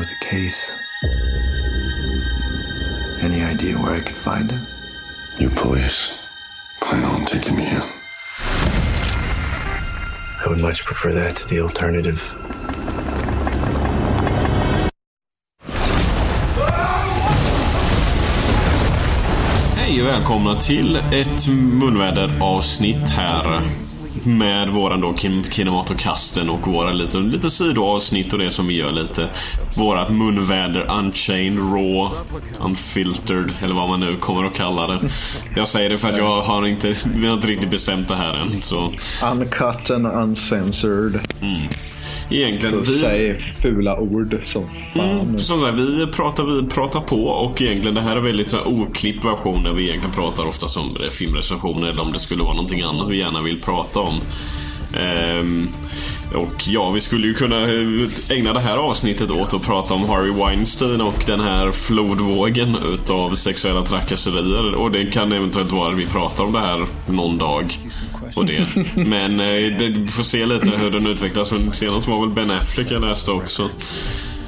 with a case. Any idea where I could find him? You police plan on taking me in. I would much prefer that to the alternative. Hej och välkomna till ett munväder-avsnitt här. Med våran då kin Kinematokasten och våra lite, lite sidoavsnitt och det som vi gör lite. Vårat munväder Unchained, Raw, Unfiltered eller vad man nu kommer att kalla det. Jag säger det för att jag har inte, vi har inte riktigt bestämt det här än. Så. Uncut and uncensored. Egentligen, Så vi, säg fula ord som fan. Mm, som sagt, vi pratar, vi pratar på och egentligen det här är väldigt oklippt version där vi egentligen pratar oftast om filmrecensioner eller om det skulle vara någonting annat vi gärna vill prata om. Ehm, och ja, vi skulle ju kunna eh, ägna det här avsnittet åt att prata om Harry Weinstein och den här flodvågen utav sexuella trakasserier. Och det kan eventuellt vara att vi pratar om det här någon dag. Och det. Men eh, vi får se lite hur den utvecklas. Men senast var väl Ben Affleck jag läste också.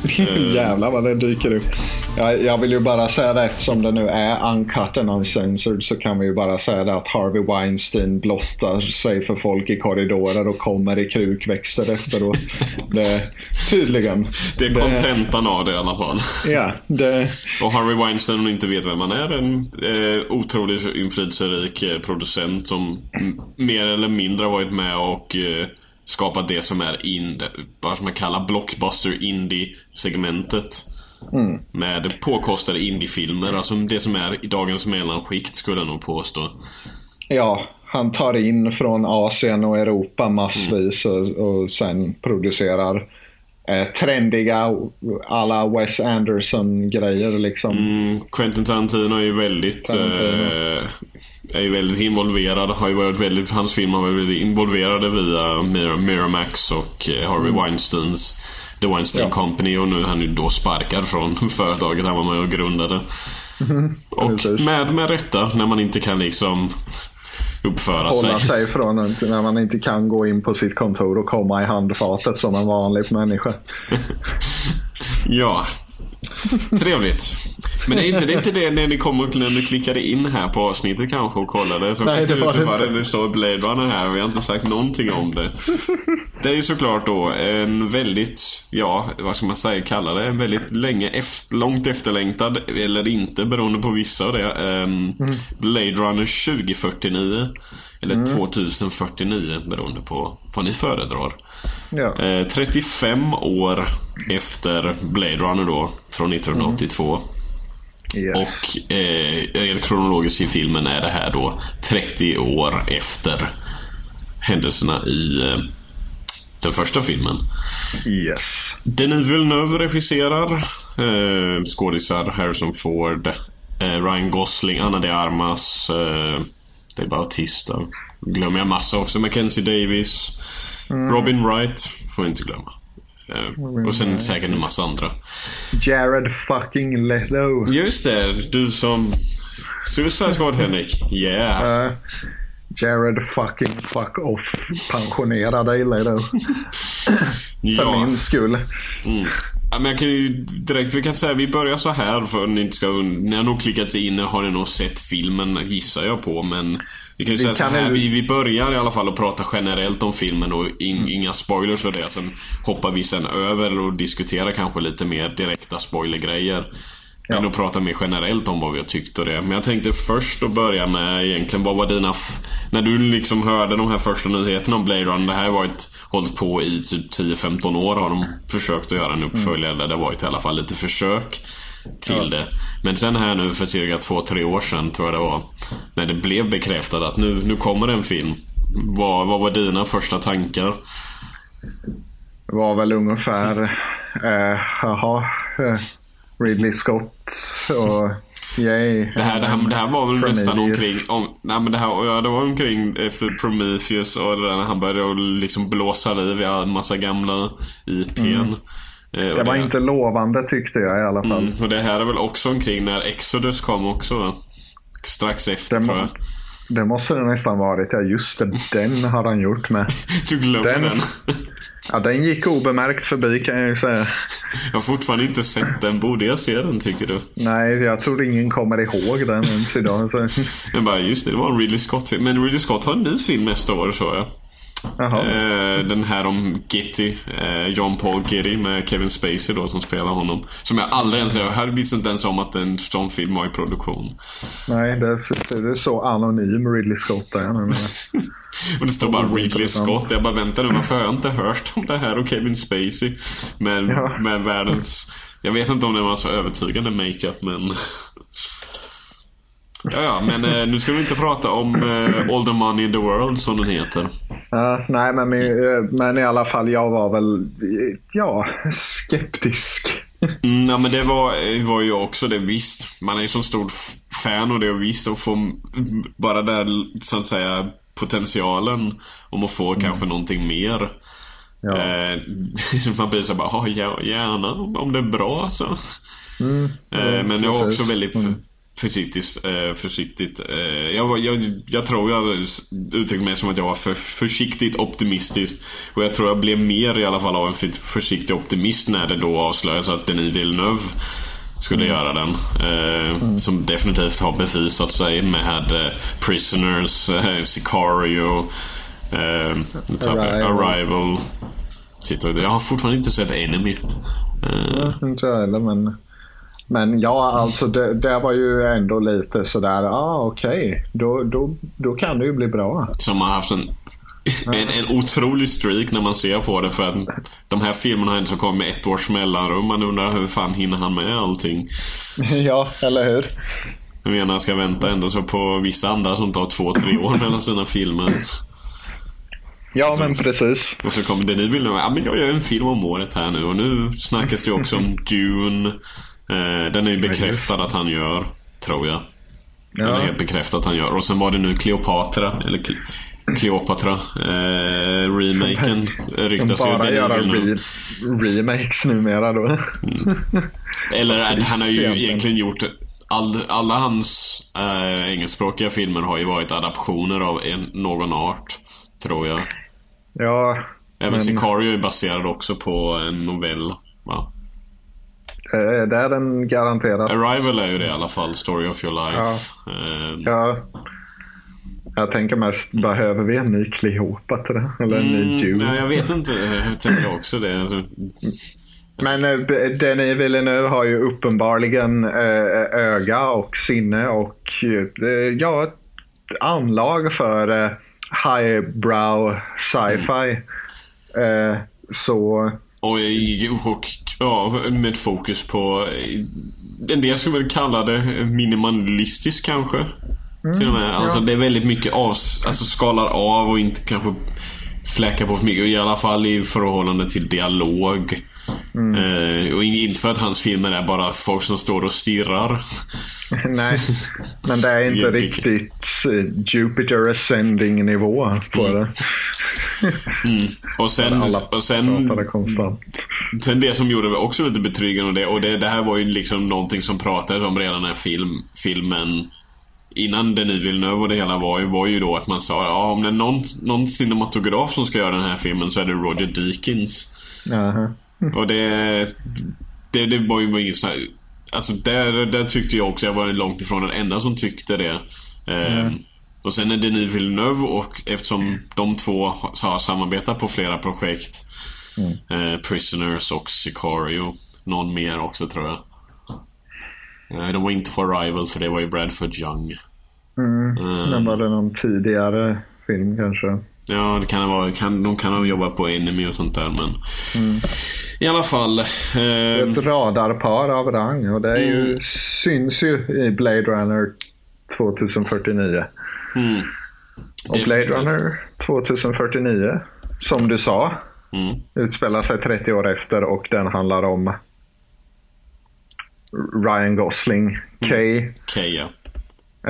Jävlar vad det dyker upp. Jag, jag vill ju bara säga det eftersom det nu är uncut and uncensored så kan vi ju bara säga det att Harvey Weinstein blottar sig för folk i korridorer och kommer i krukväxter efteråt. Det, tydligen. Det är kontentan av det i alla fall. Ja, det, Och Harvey Weinstein, om ni inte vet vem han är, en eh, otroligt inflytelserik eh, producent som mer eller mindre varit med och eh, skapat det som är in, vad som man kallar blockbuster indie-segmentet. Med påkostade indiefilmer, alltså det som är i dagens mellanskikt skulle jag nog påstå. ja, han tar in från Asien och Europa massvis och, och sen producerar eh, trendiga alla Wes Anderson-grejer liksom. Mm, Quentin Tarantino är ju väldigt Tarantino. eh, är ju väldigt involverad. Har ju varit väldigt, hans filmer har varit väldigt involverade via Mir- Miramax och eh, Harvey Weinsteins The Weinstein Mm. Ja. Company och nu är han ju då sparkad från företaget han var med och grundade. Och Mm-hmm. Precis. med, med rätta när man inte kan liksom uppföra Hålla sig. sig från en, när man inte kan gå in på sitt kontor och komma i handfatet som en vanlig människa. Ja. Trevligt. Men det är inte det, är inte det när ni kommer när ni klickade in här på avsnittet kanske och kollade. Så Nej, det var det inte. Det står Blade Runner här och vi har inte sagt någonting om det. Det är ju såklart då en väldigt, ja, vad ska man säga, kalla det, en väldigt länge, efter, långt efterlängtad, eller inte beroende på vissa av det. Um, Blade Runner 2049. Eller 2049 beroende på vad ni föredrar. Ja. Eh, 35 år efter Blade Runner då, från 1982. Yes. Och eh, kronologiskt i filmen är det här då 30 år efter händelserna i eh, den första filmen. yes. Denis Villeneuve regisserar. Eh, skådisar Harrison Ford, eh, Ryan Gosling, Anna de Armas, eh, det är bara Bautista. Glömmer jag massa också. Mackenzie Davis, Robin Wright får vi inte glömma. Eh, och sen säkert en massa andra. Jared fucking Leto. Just det, du som Suicide Squad Henrik. Yeah. Uh, Jared fucking fuck off. Pensionera dig Leto. För ja. min skull. Ja, men jag kan ju direkt, vi kan säga vi börjar så här för att ni inte ska, ni har nog klickat sig in och har ni nog sett filmen gissar jag på men vi kan ju säga så kan här, ju- vi, vi börjar i alla fall att prata generellt om filmen och in, inga spoilers och det. Sen hoppar vi sen över och diskuterar kanske lite mer direkta spoilergrejer. Ja. Än att prata mer generellt om vad vi har tyckt och det. Men jag tänkte först att börja med egentligen, vad var dina... När du liksom hörde de här första nyheterna om Blade Runner. Det här har varit, hållit på i typ 10-15 år har de försökt att göra en uppföljare. Där det har varit i alla fall lite försök till det. Men sen här nu för cirka 2-3 år sedan tror jag det var. När det blev bekräftat att nu, nu kommer en film. Vad, vad var dina första tankar? var väl ungefär, eh, jaha, eh, Ridley Scott och yay. Det här, det här, det här var väl nästan Prometheus. omkring... Om, nej men det här, ja, det var omkring efter Prometheus och det där när han började liksom blåsa liv i en massa gamla IPn. Eh, och Det var inte lovande tyckte jag i alla fall. Mm, och det här är väl också omkring när Exodus kom också va? Strax efter Det tror jag. Det måste det nästan varit. Ja, just det. Den har han gjort med. Du glömmer Den- den. Ja, den gick obemärkt förbi kan jag ju säga. Jag har fortfarande inte sett den. Borde jag se den tycker du? Nej, jag tror ingen kommer ihåg den ens idag. Så. Jag bara, just det, det var en Ridley Scott-film. Men Ridley Scott har en ny film nästa år så jag. Eh, den här om Getty, eh, John Paul Getty med Kevin Spacey då som spelar honom. Som jag aldrig ens, jag hade visste inte ens om att en sån film var i produktion. Nej, det är, så, det är så anonym Ridley Scott är. nu. Och det står bara Ridley. Scott. Jag bara, vänta nu, varför har jag inte hört om det här och Kevin Spacey? Med, Ja. med världens... Jag vet inte om det var så övertygande makeup men... Ja, ja, men eh, nu ska vi inte prata om eh, All the Money in the World som den heter. Ja, nej, men, eh, men i alla fall, jag var väl ja, skeptisk. Mm, ja, men det var, var ju också det visst. Man är ju så stor fan och det är visst att få mm, bara där så att säga potentialen om att få kanske någonting mer. Ja. Eh, man blir så bara, "Ja, ja, gärna om det är bra så. eh, men jag var också väldigt f- försiktigt. Eh, försiktigt. Eh, jag, jag, jag tror jag uttryckte mig som att jag var för, försiktigt optimistisk. Och jag tror jag blev mer i alla fall av en för, försiktig optimist när det då avslöjades att Denis Villeneuve skulle göra den. Eh, Som definitivt har bevisat sig med eh, Prisoners, eh, Sicario, eh, Arrival. Arrival. Sitter, jag har fortfarande inte sett Enemy. Eh, Inte jag heller, men... Men ja, alltså det, det var ju ändå lite sådär, ah okej, då, då, då kan det ju bli bra. Som har haft en, en, en otrolig streak när man ser på det. För att de här filmerna har inte kommit med ett års mellanrum. Man undrar hur fan hinner han med allting? ja, eller hur? Jag menar, jag ska vänta ändå så på vissa andra som tar två, tre år mellan sina filmer. Ja, men precis. Och så kommer Denis Villeneuve. Ja, men jag gör en film om året här nu. Och nu snackas det också om Dune. Eh, den är ju bekräftad att han gör, tror jag. Den är Ja. helt bekräftat att han gör. Och sen var det nu Cleopatra, eller Cle- Cleopatra, eh, remaken. De Ryktas ju bara göra re- remakes numera då. Eller att han har ju egentligen. egentligen gjort all, alla hans eh, engelskspråkiga filmer har ju varit adaptioner av en, någon art, tror jag. Ja, Även Men- Sicario är baserad också på en novell, va? Eh, det är den garanterat. Arrival är ju det i alla fall, Story of your life. Eh, Ja. Jag tänker mest, behöver vi en ny Cleopatra? Eller en ny mm, Dune? ja, jag vet inte, jag tänker också det. Alltså, Men eh, Denis Villeneuve har ju uppenbarligen eh, öga och sinne och eh, ja, ett anlag för eh, highbrow sci-fi. Eh, så och, och ja, med fokus på eh, en del skulle väl kalla det minimalistisk kanske. Till och med. Alltså, Det är väldigt mycket av, alltså, skalar av och inte kanske fläckar på för mycket. I alla fall i förhållande till dialog. Eh, och inte för att hans filmer är bara folk som står och stirrar. nej, men det är inte riktigt eh, Jupiter ascending nivå på det. Och sen, och sen. Sen det som gjorde det också lite betryggande och det, och det, det här var ju liksom någonting som pratades om redan när film, filmen Innan Denis Villeneuve och det hela var ju, var ju då att man sa ja, om det är någon, någon cinematograf som ska göra den här filmen så är det Roger Deakins. Jaha. Och det, det, det var ju inget sån här, Alltså där, där tyckte jag också, jag var långt ifrån den enda som tyckte det. Eh, Och sen är Denis Villeneuve och eftersom de två har samarbetat på flera projekt eh, Prisoners och Sicario. Någon mer också tror jag. Eh, de var inte på Arrival för det var ju Bradford Young. Men var det någon tidigare film kanske? Ja, det kan vara, kan, de kan ha jobbat på Enemy och sånt där men... I alla fall. Eh, Ett radarpar av rang och det är ju, Mm. syns ju i Blade Runner 2049. mm, Och Blade. Runner 2049, som du sa, Mm. utspelar sig 30 år efter och den handlar om Ryan Gosling, Kay, Okej, ja.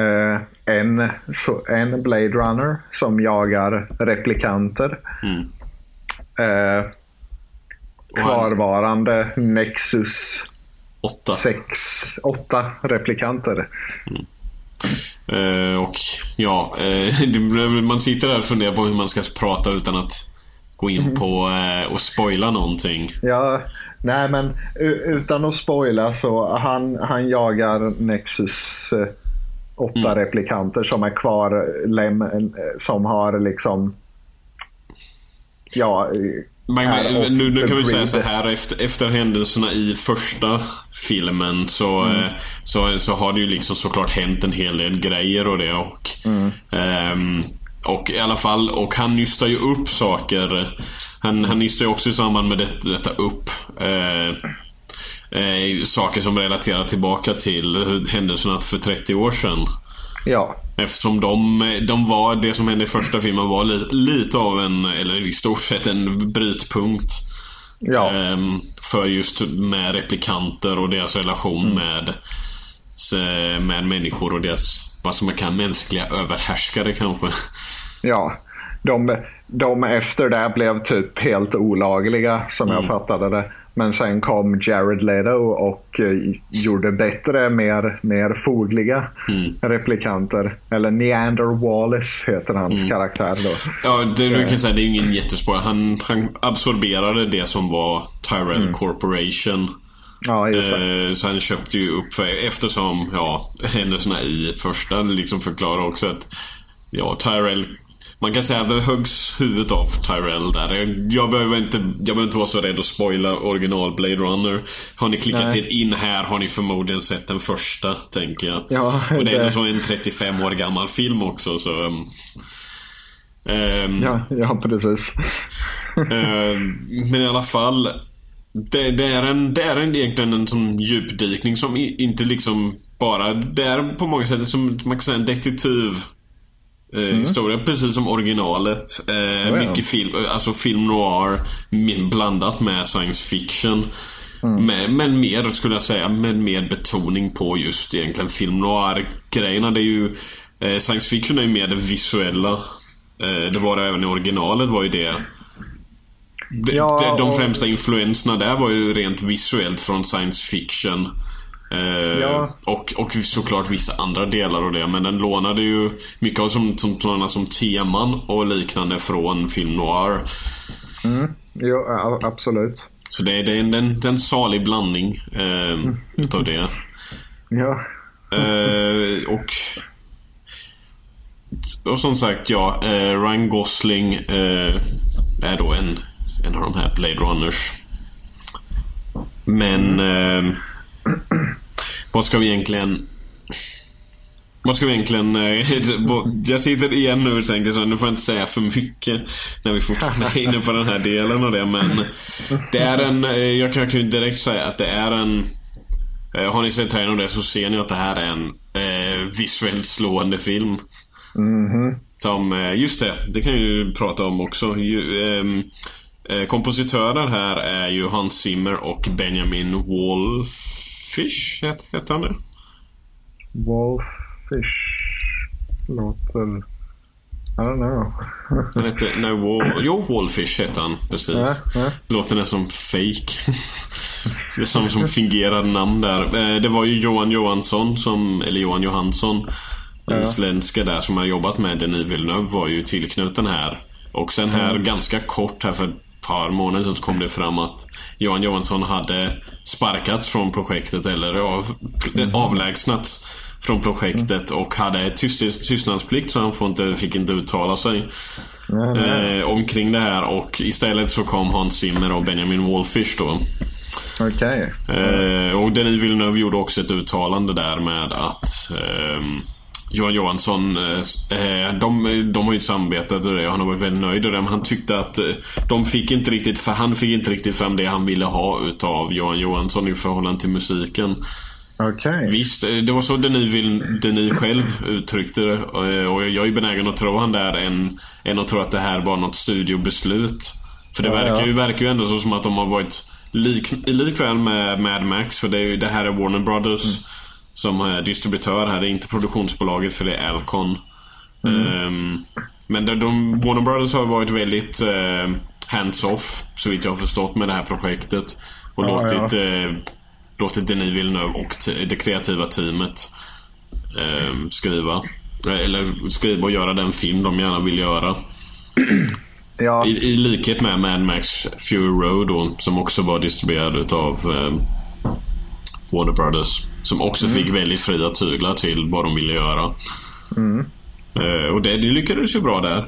eh, en, så, en Blade Runner som jagar replikanter. Mm. Eh, kvarvarande Nexus Åtta. 6, 8 replikanter. Eh, och ja, eh, man sitter där och funderar på hur man ska prata utan att gå in på eh, och spoila någonting. Ja, nej men utan att spoila så han, han jagar Nexus eh, åtta mm. replikanter som är kvar, lem, som har liksom ja, man, nu, nu kan vi säga så här efter, efter händelserna i första filmen så, mm. så, så har det ju liksom såklart hänt en hel del grejer och det och mm. um, och i alla fall, och han nystar ju upp saker. Han, han nystar ju också i samband med det, detta upp eh, eh, saker som relaterar tillbaka till händelserna för 30 år sedan. Ja. Eftersom de, de var, det som hände i första filmen var li, lite av en, eller i stort sett en brytpunkt. Ja. Eh, för just med replikanter och deras relation mm. med, med människor och deras, vad som man kan, mänskliga överhärskare kanske. Ja. De, de efter det blev typ helt olagliga som mm. jag fattade det. Men sen kom Jared Leto och uh, gjorde bättre, mer, mer fogliga mm. replikanter. Eller Neander Wallace heter hans mm. karaktär då. Ja, det, du kan säga det är ingen jättespår. Han, han absorberade det som var Tyrell mm. Corporation. Ja. Eh, så han köpte ju upp för, eftersom ja, händelserna i första liksom förklarar också att Ja, Tyrell man kan säga att det höggs huvudet av Tyrell där. Jag behöver, inte, jag behöver inte vara så rädd att spoila original Blade Runner. Har ni klickat er in här har ni förmodligen sett den första, tänker jag. Ja, Och det är så en 35 år gammal film också, så... Um, ja, ja, precis. um, men i alla fall. Det, det, är en, det är en, egentligen en sån djupdykning som inte liksom bara... Det är på många sätt som man kan säga en detektiv mm. historia. Precis som originalet. Eh, oh, ja. Mycket film, alltså film noir blandat med science fiction. Mm. Men, men mer skulle jag säga, med mer betoning på just egentligen film noir-grejerna. Det är ju eh, Science fiction är ju mer det visuella. Eh, det var det även i originalet var ju det. De, ja, de, de främsta influenserna där var ju rent visuellt från science fiction. Eh, ja. och, och såklart vissa andra delar av det. Men den lånade ju mycket av som, som, sådana som teman och liknande från film noir. Mm. Jo, absolut. Så det, det är en, en, en salig blandning eh, utav det. Ja. Eh, och och som sagt, ja. Eh, Ryan Gosling eh, är då en, en av de här Blade Runners. Men eh, vad ska vi egentligen... Vad ska vi egentligen... Eh, jag sitter igen nu och tänker så nu får jag inte säga för mycket när vi fortfarande är inne på den här delen av det. Men det är en... Eh, jag kan ju direkt säga att det är en... Eh, har ni sett trailern om det så ser ni att det här är en eh, visuellt slående film. Mm -hmm. Som, just det, det kan jag ju prata om också. Ju, ehm, eh, kompositörer här är ju Hans Zimmer och Benjamin Wolf Fish heter han det? Wolfish låter... I don't know. han heter, nej, Wall, jo, Wallfish heter han. Precis. Ja, ja. Låter nästan fake. det är som, som fingerad namn där. Eh, det var ju Johan Johansson, som, eller Johan Johansson, ja. isländska där, som har jobbat med Denis Villeneuve, var ju tillknuten här. Och sen här, mm. ganska kort här för ett par månader så kom det fram att Johan Johansson hade sparkats från projektet eller av, mm. avlägsnats från projektet och hade tyst, tystnadsplikt så han får inte, fick inte uttala sig eh, omkring det här. Och istället så kom Hans Zimmer och Benjamin Wolfish då. Okej. Okay. Eh, och Denis Villeneuve gjorde också ett uttalande där med att eh, Johan Johansson, eh, de, de har ju samarbetat och han har varit väldigt nöjd med det. Men han tyckte att eh, de fick inte riktigt, för han fick inte riktigt fram det han ville ha utav Johan Johansson i förhållande till musiken. Okay. Visst, eh, det var så Denis, vill, Denis själv uttryckte det. Och jag är benägen att tro han där än, än att tro att det här var något studiobeslut. För det ja, verkar, ju, verkar ju ändå så som att de har varit lik, likväl med Mad Max. För det, är, det här är Warner Brothers. Mm som är distributör här. Det är inte produktionsbolaget för det är Alcon. Mm. Um, men de, de, Warner Brothers har varit väldigt uh, hands-off så vitt jag har förstått med det här projektet. Och ja, låtit, ja. Uh, låtit Denis Villeneuve och det kreativa teamet eh, skriva. Eller skriva och göra den film de gärna vill göra. Ja, I, I likhet med Mad Max Fury Road då, som också var distribuerad utav eh, Warner Brothers. Som också Mm. fick väldigt fria tyglar till vad de ville göra. Eh, och det, det lyckades ju bra där.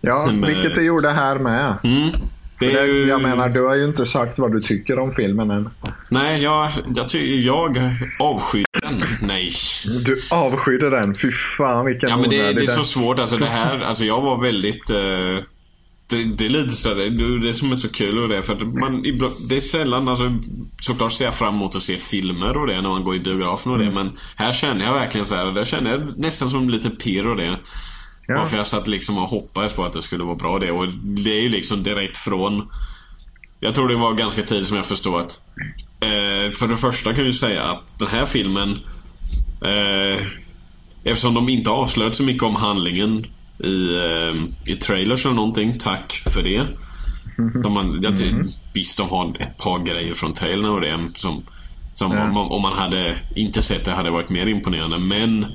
ja Men, vilket eh, det gjorde här med. Mm. Det är ju... jag menar, du har ju inte sagt vad du tycker om filmen än. Nej, jag, jag, ty, jag avskyr den. Nej. Du avskydde den. Fy fan vilken Ja men det, det är så svårt alltså det här, alltså jag var väldigt eh, det, det är lite så det, det, det som är så kul och det för man Det är sällan, alltså Såklart ser jag fram emot att se filmer och det när man går i biografen och det men Här känner jag verkligen så här, där känner jag nästan som lite pirr och det Ja. Varför jag satt liksom och hoppades på att det skulle vara bra det och det är ju liksom direkt från Jag tror det var ganska tidigt som jag förstod att eh, För det första kan jag ju säga att den här filmen eh, Eftersom de inte avslöjat så mycket om handlingen i, eh, i trailers eller någonting. Tack för det. De man, jag, ty- Visst, de har ett par grejer från trailern och det som, som Ja. om, man- om man hade inte sett det hade varit mer imponerande. Men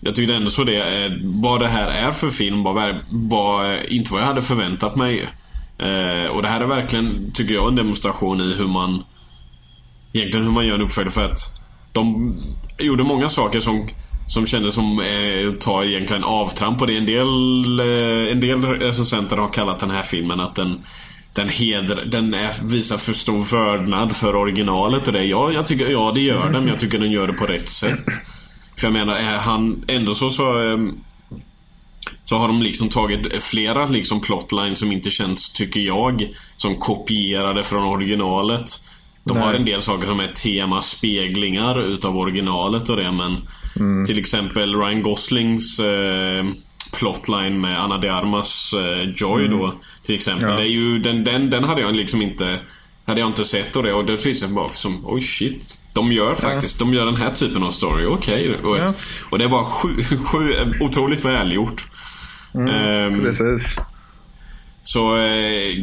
jag tyckte ändå så det, eh, vad det här är för film var, var eh, inte vad jag hade förväntat mig. Eh, och det här är verkligen, tycker jag, en demonstration i hur man Egentligen hur man gör en uppföljare för att de gjorde många saker som som kändes som eh, ta egentligen avtramp och det en del eh, En del recensenter har kallat den här filmen att den Den heder, den är, visar för stor vördnad för originalet och det. Ja, jag tycker, ja det gör den men jag tycker den gör det på rätt sätt. För jag menar, han ändå så så eh, så har de liksom tagit flera liksom plotlines som inte känns, tycker jag, som kopierade från originalet. De Nej. har en del saker som är tema speglingar utav originalet och det men Till exempel Ryan Goslings eh, plotline med Anna de Armas eh, Joy då Till exempel. Ja. Det är ju, den, den, den hade jag liksom inte hade jag inte sett och det och det finns bara som oj shit. De gör faktiskt, de gör den här typen av story. Okej. Och, Ja. och det var sju, sju, otroligt välgjort. Ehm, Precis. så... Eh,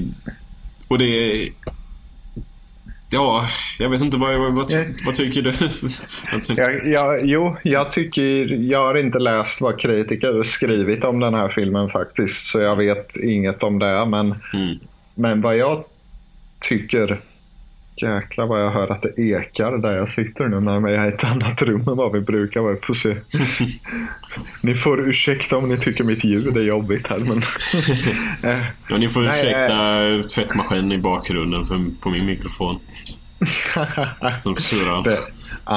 och det... Ja, jag vet inte vad, vad, vad, vad tycker du? Jag, jag, jo, jag tycker... Jag har inte läst vad kritiker har skrivit om den här filmen faktiskt. Så jag vet inget om det. Men, Mm. men vad jag tycker... Jäklar vad jag hör att det ekar där jag sitter nu. Men jag är i ett annat rum än vad vi brukar vara på se. ni får ursäkta om ni tycker mitt ljud är jobbigt här. Men, Eh, Ja, ni får Nej, ursäkta tvättmaskinen i bakgrunden för, på min mikrofon. Som surrar.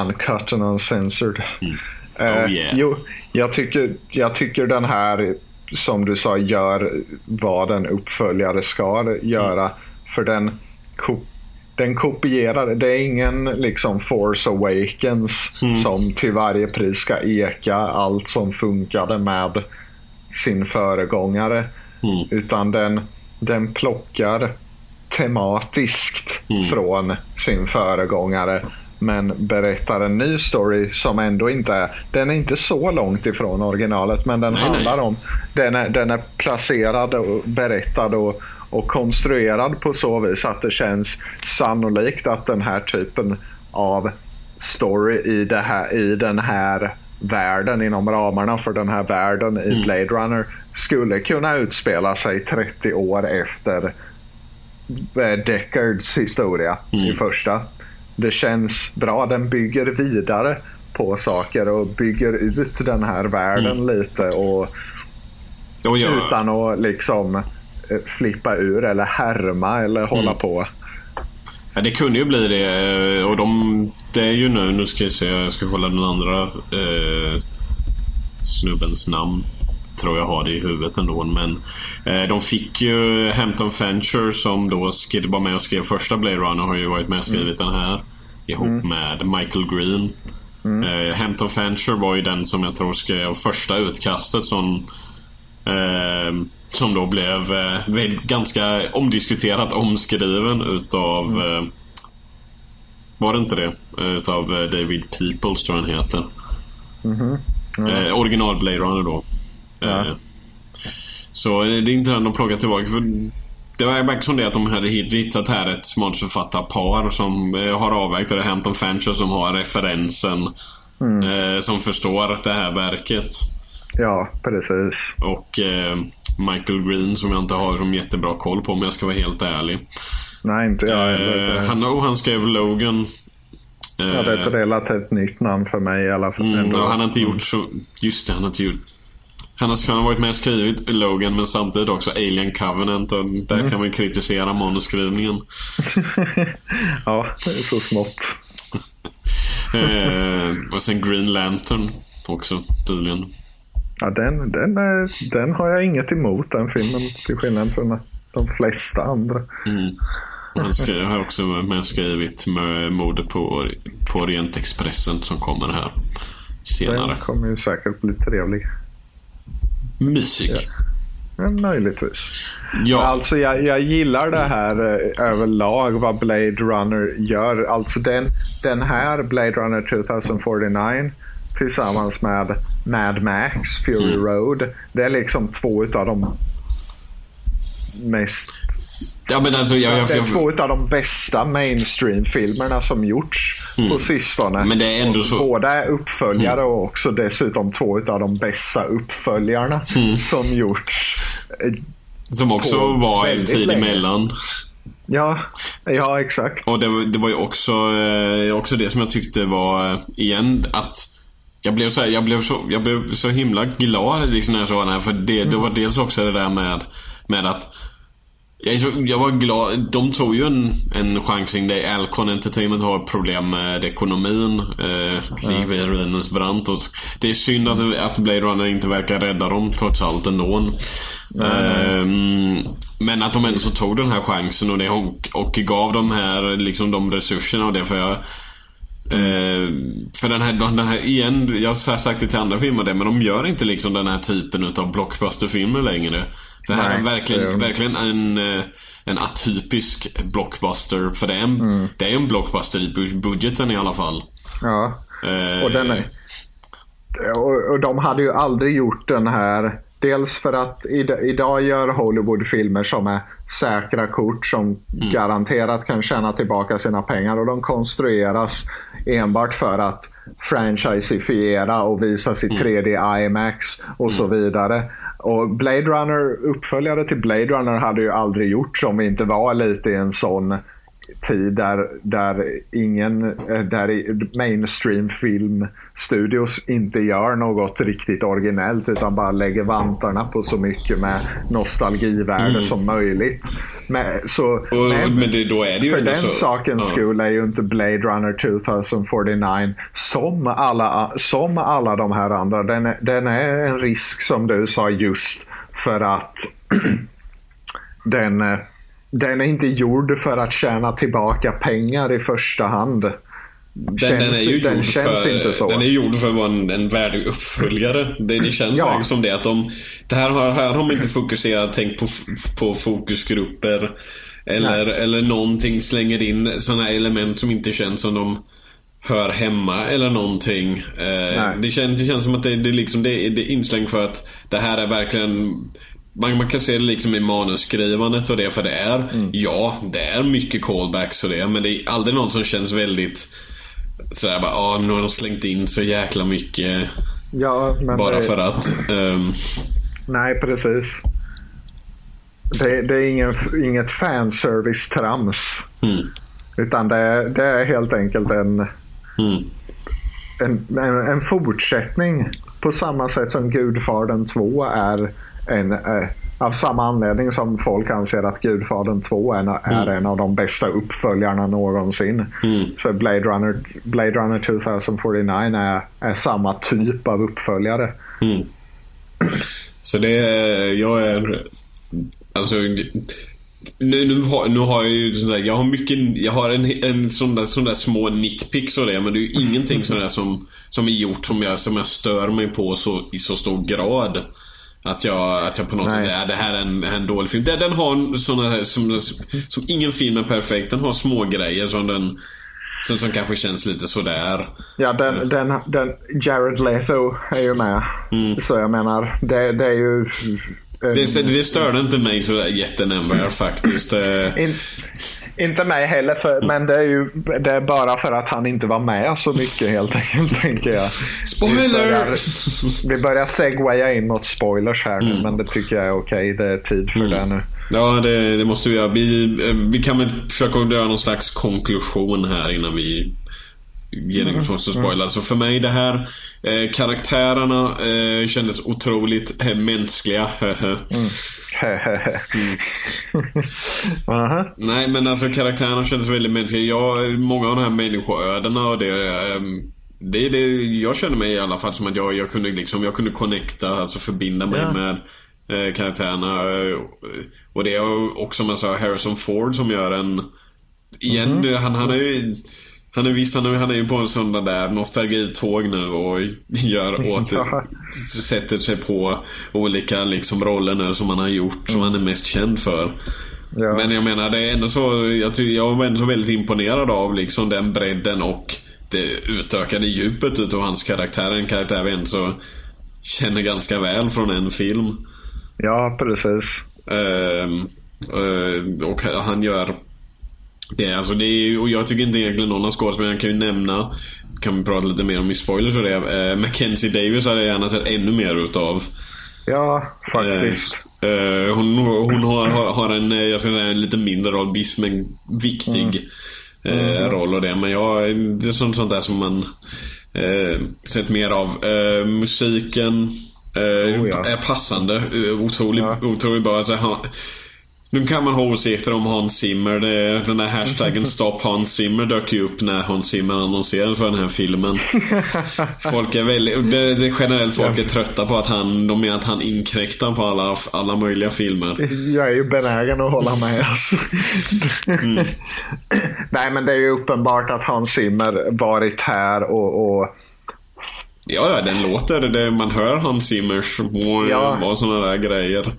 Uncut and uncensored. Eh, Oh, yeah. Jo, jag tycker, jag tycker den här, som du sa, gör vad en uppföljare ska göra. För den, den kopierar, det är ingen liksom Force Awakens som till varje pris ska eka allt som funkade med sin föregångare. Mm. Utan den, den plockar tematiskt Mm. från sin föregångare. Men berättar en ny story som ändå inte är... Den är inte så långt ifrån originalet men den Nej, nej. handlar om... Den är, den är placerad och berättad och, och konstruerad på så vis att det känns sannolikt att den här typen av story i, det här, i den här världen, inom ramarna för den här världen i Blade Runner skulle kunna utspela sig 30 år efter eh, Deckards historia i första. Det känns bra. Den bygger vidare på saker och bygger ut den här världen lite och Och jag, utan att liksom flippa ur eller härma eller hålla på. Ja, det kunde ju bli det. eh, Och de, det är ju nu, nu ska jag se, jag ska kolla den andra eh, snubbens namn. Tror jag har det i huvudet ändå. Men eh, de fick ju Hampton Fancher som då skrev, var med och skrev första Blade Runner har ju varit med och skrivit den här. Ihop med Michael Green. Eh, Hampton Fancher var ju den som jag tror skrev första utkastet som Eh, som då blev eh, ganska omdiskuterat omskriven utav eh, Var det inte det? Utav eh, David Peoples tror jag han heter. Eh, original Blade Runner då. Eh, Så eh, det är inte den de plockat tillbaka. För det verkar som det att de hade hit- hittat här ett manusförfattarpar som har avverkat det. Hampton Fancher som har referensen Eh, som förstår det här verket. Ja, precis. Och eh, Michael Green som jag inte har som jättebra koll på om jag ska vara helt ärlig. Nej, inte jag. Eh, han, oh, han skrev Logan. Eh, Ja, det är ett relativt nytt namn för mig i alla fall. mm, han har inte gjort så... Just det, han har inte gjort... Han har, han har varit med och skrivit Logan men samtidigt också Alien Covenant och där Mm. kan man kritisera manusskrivningen. ja, det är så smått. eh, och sen Green Lantern också tydligen. Ja, den, den, är, den har jag inget emot, den filmen. Till skillnad från de flesta andra. Han skrev, har också med skrivit mordet på, på Orientexpressen som kommer här senare. Den kommer ju säkert bli trevlig. Mysig. Men möjligtvis. Ja. Alltså jag, jag gillar det här eh, överlag vad Blade Runner gör. Alltså den, den här Blade Runner 2049 tillsammans med Mad Max Fury Road. Det är liksom två utav de mest ja men alltså jag, jag, det är två av de bästa mainstream-filmerna som gjorts på sistone. Men det är ändå så- Båda är uppföljare och också dessutom två av de bästa uppföljarna Mm. som gjorts. Eh, som också var en tid länge. emellan. Ja, ja exakt. Och det, var- det var ju också, eh, också det som jag tyckte var, eh, igen, att jag blev så, här, jag blev så, jag blev så himla glad liksom när jag såg den här. För det, det var dels också det där med, med att jag, så, jag var glad. De tog ju en, en chansning där Alcon Entertainment har problem med ekonomin. Eh, i ruinens brant. Och det är synd att, att Blade Runner inte verkar rädda dem trots allt ändå. Ehm, men att de ändå så tog den här chansen och, det, och, och gav de här liksom de resurserna och det. För jag, eh, för den här, den här, igen, jag har sagt det till andra filmer det, men de gör inte liksom den här typen utav blockbusterfilmer längre. Det här Nej, är verkligen, inte. verkligen en, eh, en atypisk blockbuster. För det är en, Mm. det är en blockbuster i bu- budgeten i alla fall. Ja. Eh, Och, den är, och de hade ju aldrig gjort den här. Dels för att id, idag gör Hollywood filmer som är säkra kort som garanterat kan tjäna tillbaka sina pengar. Och de konstrueras enbart för att franchiseifiera och visas i 3D IMAX och så vidare. Och Blade Runner, uppföljare till Blade Runner hade ju aldrig gjorts om vi inte var lite i en sån tid där, där ingen eh, där mainstream filmstudios inte gör något riktigt originellt utan bara lägger vantarna på så mycket med nostalgivärde som möjligt. Men, så, och, men, men det, då är det ju för den så. sakens ja. skull är ju inte Blade Runner 2049 som alla, som alla de här andra. Den är, den är en risk som du sa just för att den, eh, den är inte gjord för att tjäna tillbaka pengar i första hand. Den, Känns- den är ju den gjord känns för, inte så. Den är gjord för att vara en, en värdig uppföljare. Det, det känns Ja. som det. Att de, det här, har, här har man inte fokuserat, tänkt på, på fokusgrupper. Eller, eller någonting, slänger in sådana element som inte känns som de hör hemma eller någonting. Eh, det, känns, det känns som att det, det, liksom, det, det är inslängt för att det här är verkligen man, man kan se det liksom i manusskrivandet och det för det är, Mm. ja, det är mycket callbacks och det, men det är aldrig någon som känns väldigt Sådär bara, ja nu har de slängt in så jäkla mycket Ja, bara det, för att. ehm, Nej, precis. Det, det är ingen, inget fanservice-trams. mm, Utan det, är- det är helt enkelt en, mm, en, en, en fortsättning. På samma sätt som Gudfadern 2 är en, eh, av samma anledning som folk anser att Gudfadern 2 är, är en av de bästa uppföljarna någonsin. Så Blade Runner, Blade Runner 2049 är, är samma typ av uppföljare. mm. Så det är, jag är, alltså nu, nu, har, nu har jag ju sådär, jag har mycket, jag har en, en sån där, sån där små nitpicks och det men det är ju ingenting sådär som, som är gjort som jag, som jag stör mig på så, i så stor grad. Att jag, att jag på något Nej. sätt säger att det här är en, en dålig film. Den, den har sådana här, som, som ingen film är perfekt. Den har små grejer som den, som, som kanske känns lite sådär. Ja, den, den, den, Jared Leto är ju med. Så jag menar, det, det är ju... Det, det störde inte mig så jättenämnvärt faktiskt. Eh, In, Inte mig heller, för, men det är ju det är bara för att han inte var med så mycket helt enkelt, tänker jag. Spoiler! Vi börjar, vi börjar segwaya in mot spoilers här nu, men det tycker jag är okej. Det är tid för det nu. Ja, det, det måste vi göra. Vi, eh, vi kan väl försöka göra någon slags konklusion här innan vi ger Mm. in från så för mig det här eh, Karaktärerna eh, kändes otroligt eh, mänskliga. Aha. Nej men alltså karaktärerna kändes väldigt mänskliga. Jag, många av de här människoödena och det, ehm, det, det Jag känner mig i alla fall som att jag, jag kunde liksom, jag kunde connecta, alltså förbinda mig Ja. med eh, karaktärerna. eh, Och det är också man sa Harrison Ford som gör en... Igen, Mhm. han, han är ju... Han är visst, han är, han är ju på en sån där nostalgitåg nu och gör åter, Ja. sätter sig på olika liksom roller nu som han har gjort, som han är mest känd för. Ja. Men jag menar, det är ändå så... Jag, ty, jag var ändå så väldigt imponerad av liksom den bredden och det utökade djupet utav hans karaktär. En karaktär vi ändå så känner ganska väl från en film. ja, precis. Ehm, eh, och han gör det. Alltså det är, och jag tycker inte egentligen någon av skådespelarna kan ju nämna kan vi prata lite mer om i spoilers och det. Uh, Mackenzie Davis hade jag gärna sett ännu mer utav. Ja, faktiskt. Eh, eh, hon hon har, har, en, eh, jag ska säga, en lite mindre roll, viss men viktig eh, roll och det. Men jag, det är sånt, sånt där som man eh, sett mer av. Eh, musiken eh, Oh, ja. är passande. Eh, otroligt, Ja. otroligt bra. Alltså, han, nu kan man ha åsikter om Hans Zimmer. Det, den där hashtaggen Stop Hans Zimmer dök ju upp när Hans Zimmer annonserade för den här filmen. Folk är väldigt, det, det generellt folk är trötta på att han, de menar att han inkräktar på alla, alla möjliga filmer. Jag är ju benägen att hålla med. Alltså. Mm. Nej, men det är ju uppenbart att Hans Zimmer varit här och, och Ja, ja, den låter. Det, man hör Hans Zimmers Ja. och sådana där grejer.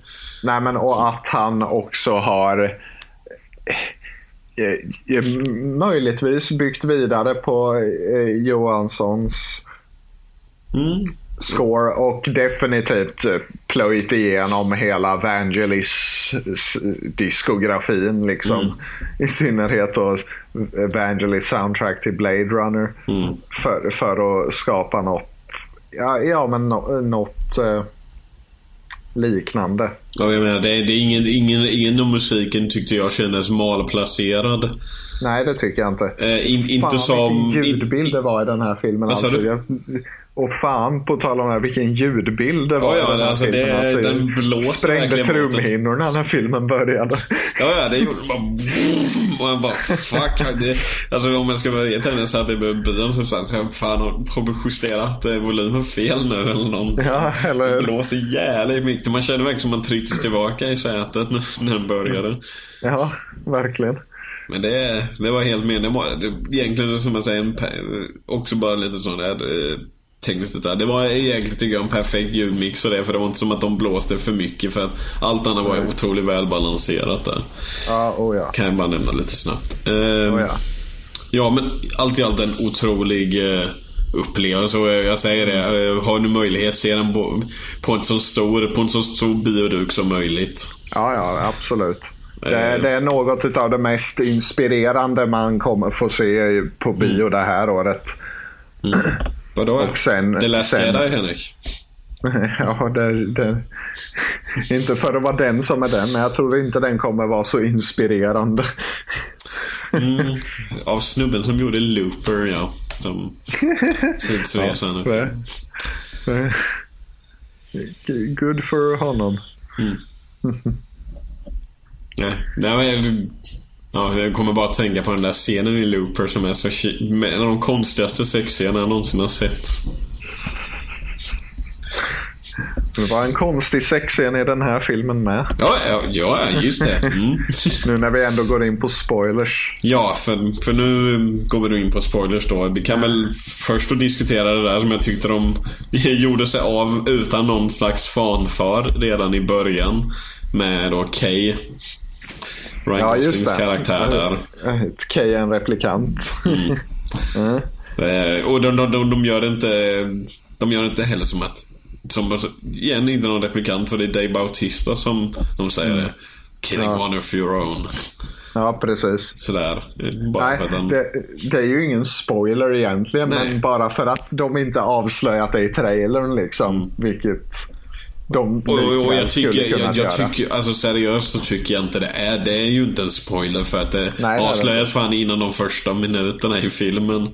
Nej, men och att han också har eh, eh, möjligtvis byggt vidare på eh, Johanssons Mm. score och definitivt plöjt igenom hela Vangelis diskografin liksom. I synnerhet då Vangelis soundtrack till Blade Runner. För, för att skapa något, ja, ja men nå- något eh, liknande. Ja, jag menar, det, det är ingen, ingen, ingen av musiken tyckte jag kändes malplacerad. Nej, det tycker jag inte. Eh, in, inte fan, som... vilken in- ljudbild det var i den här filmen. Alltså. du? Jag, och fan, på tal om det vilken ljudbild det var Ja, ja, i den här alltså, filmen. det- alltså, den blåser sprängde trumhinnorna när filmen började. Ja, ja, det gjorde bara... Och jag bara, fuck. Det, alltså om jag ska vara helt ärlig, jag satt i bilen så sa jag, fan har justerat eh, volymen fel nu eller någonting. Ja, eller Det hur? blåser jävligt mycket. Man känner verkligen som man trycktes tillbaka i sätet när, när den började. Ja, verkligen. Men det, det var helt. Det det, egentligen som jag säger, en, också bara lite sån där eh, tekniskt detalj. Det var egentligen tycker jag en perfekt ljudmix och det. För det var inte som att de blåste för mycket. För att allt annat var otroligt välbalanserat där. Ja, oh ja. Kan jag bara nämna lite snabbt. Ehm, Oh ja. Ja, men allt i allt en otrolig eh, upplevelse. Och jag säger det, eh, har ni möjlighet, se den på, på, en så stor, på en så stor bioduk som möjligt. Ja, ja, absolut. Det, Eh. det är något av det mest inspirerande man kommer få se på bio det här året. Vadå? Och sen- The Last sen- Jedi, Henrik? Ja, det, det, inte för att vara den som är den, men jag tror inte den kommer vara så inspirerande. Mm, av snubben som gjorde Looper, ja. Som tidsresan. Det- det- Good for honom. Nej, nej jag, ja, jag kommer bara att tänka på den där scenen i Looper som är så en av de konstigaste sexscenerna jag någonsin har sett. Det var en konstig sexscen i den här filmen med. Ja, ja, ja just det. Mm. Nu när vi ändå går in på spoilers. Ja, för, för nu går vi in på spoilers då. Vi kan väl först då diskutera det där som jag tyckte de gjorde sig av utan någon slags fanfar redan i början. Med då Kay. Ryan Ja, Goslings karaktär där. K är en replikant. Mm. Eh, och de, de, de, de gör det inte De gör det inte heller som att som, igen, inte någon replikant för det är Dave Bautista som de säger det. Killing Mm. Ja. one of your own. Ja, precis. Sådär. Bara Nej, för att den... det, det är ju ingen spoiler egentligen, Nej. men bara för att de inte avslöjat det i trailern liksom. Mm. Vilket de Och, och, jag tycker, jag, jag tycker, alltså seriöst så tycker jag inte det är. Det är ju inte en spoiler för att det det avslöjas fan innan de första minuterna i filmen.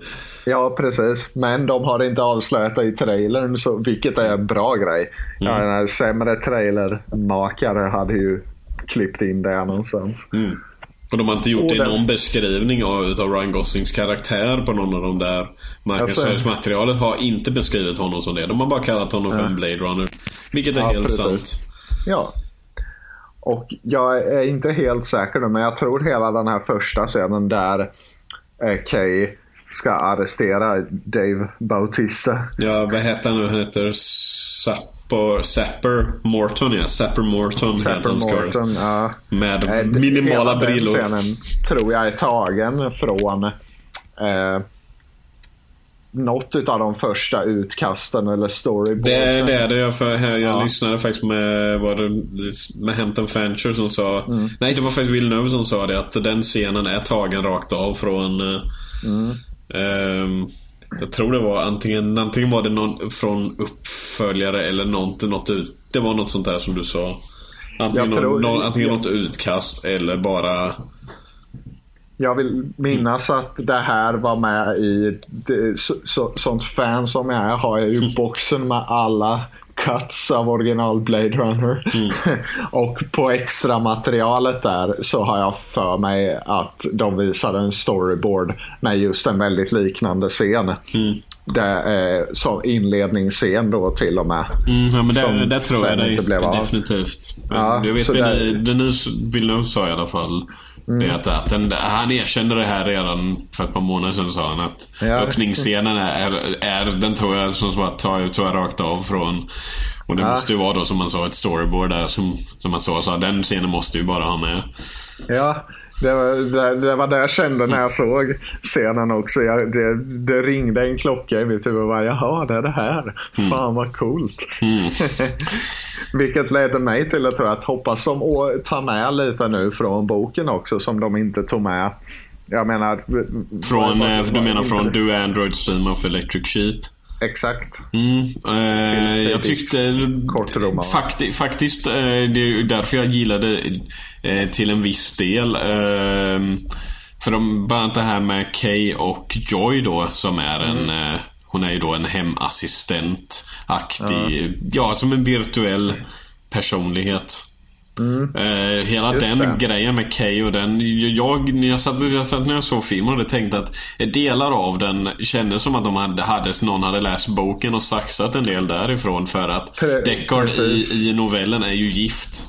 Ja, precis. Men de har inte avslöjat det i trailern, så, vilket är en bra grej. Mm. Ja, sämre trailermakare hade ju klippt in det någonstans. Och de har inte gjort Och det någon beskrivning av, utav Ryan Goslings karaktär på någon av de där marknadsföringsmaterialet. Har inte beskrivit honom som det. De har bara kallat honom för en Blade Runner. Vilket är Ja, helt precis. sant. Ja. Och jag är inte helt säker nu, men jag tror hela den här första scenen där eh, Kay ska arrestera Dave Bautista. Ja, vad heter han nu? Han heter Sapper, Sapper Morton, ja. Sapper Morton det. Morton. Ja. Med Eh, d- minimala hela den brillor. scenen tror jag är tagen från eh, något av de första utkasten eller storyboardsen. Det, är det jag för. Jag Ja. lyssnade faktiskt med, var det, med Hampton Fancher som sa Mm. Nej, det var faktiskt Will Nove som sa det att den scenen är tagen rakt av från eh, Mm. ehm, Jag tror det var antingen, antingen var det någon från uppföljare eller något, något ut, Det var något sånt där som du sa. Antingen, tror- någon, någon, antingen jag- något utkast eller bara Jag vill minnas att det här var med i... Det, så, så, sånt fan som jag är har jag ju boxen med alla cuts av original Blade Runner. och på extra materialet där så har jag för mig att de visade en storyboard med just en väldigt liknande scen. Det är som inledningsscen då till och med. Mm, ja, men det, det tror jag det, blev definitivt. Ja, jag vet så det, ni, det ni Villeneuve sa i alla fall. Det Mm. är att, att den, han erkände det här redan för ett par månader sedan sa han att Ja. öppningsscenen är, är, den tror jag som bara tar, tar jag rakt av från. Och det Ja. måste ju vara då som man sa ett storyboard där som, som man sa. Så den scenen måste ju bara ha med. Ja, det var det, det var det jag kände när jag såg scenen också. Jag, det, det ringde en klocka i mitt huvud och bara, jaha, det är det här. Fan vad coolt. Vilket ledde mig till att att hoppas de tar med lite nu från boken också som de inte tog med. Jag menar... Från, eh, du menar från Do Android Stream of Electric Sheep? Exakt. Mm, eh, jag tyckte fakti, faktiskt, eh, det är därför jag gillade eh, till en viss del. Eh, för de, bland annat det här med Kay och Joy då som är en Mm. eh, Hon är ju då en hemassistent-aktig, ja. som en virtuell personlighet. Eh, hela Mm. Just den det. grejen med och den. Jag, när, jag satt, jag satt när jag såg filmen och tänkte att delar av den kändes som att de hade, hade, någon hade läst boken och saxat en del därifrån. För att Pre- Deckard i, precis. i novellen är ju gift.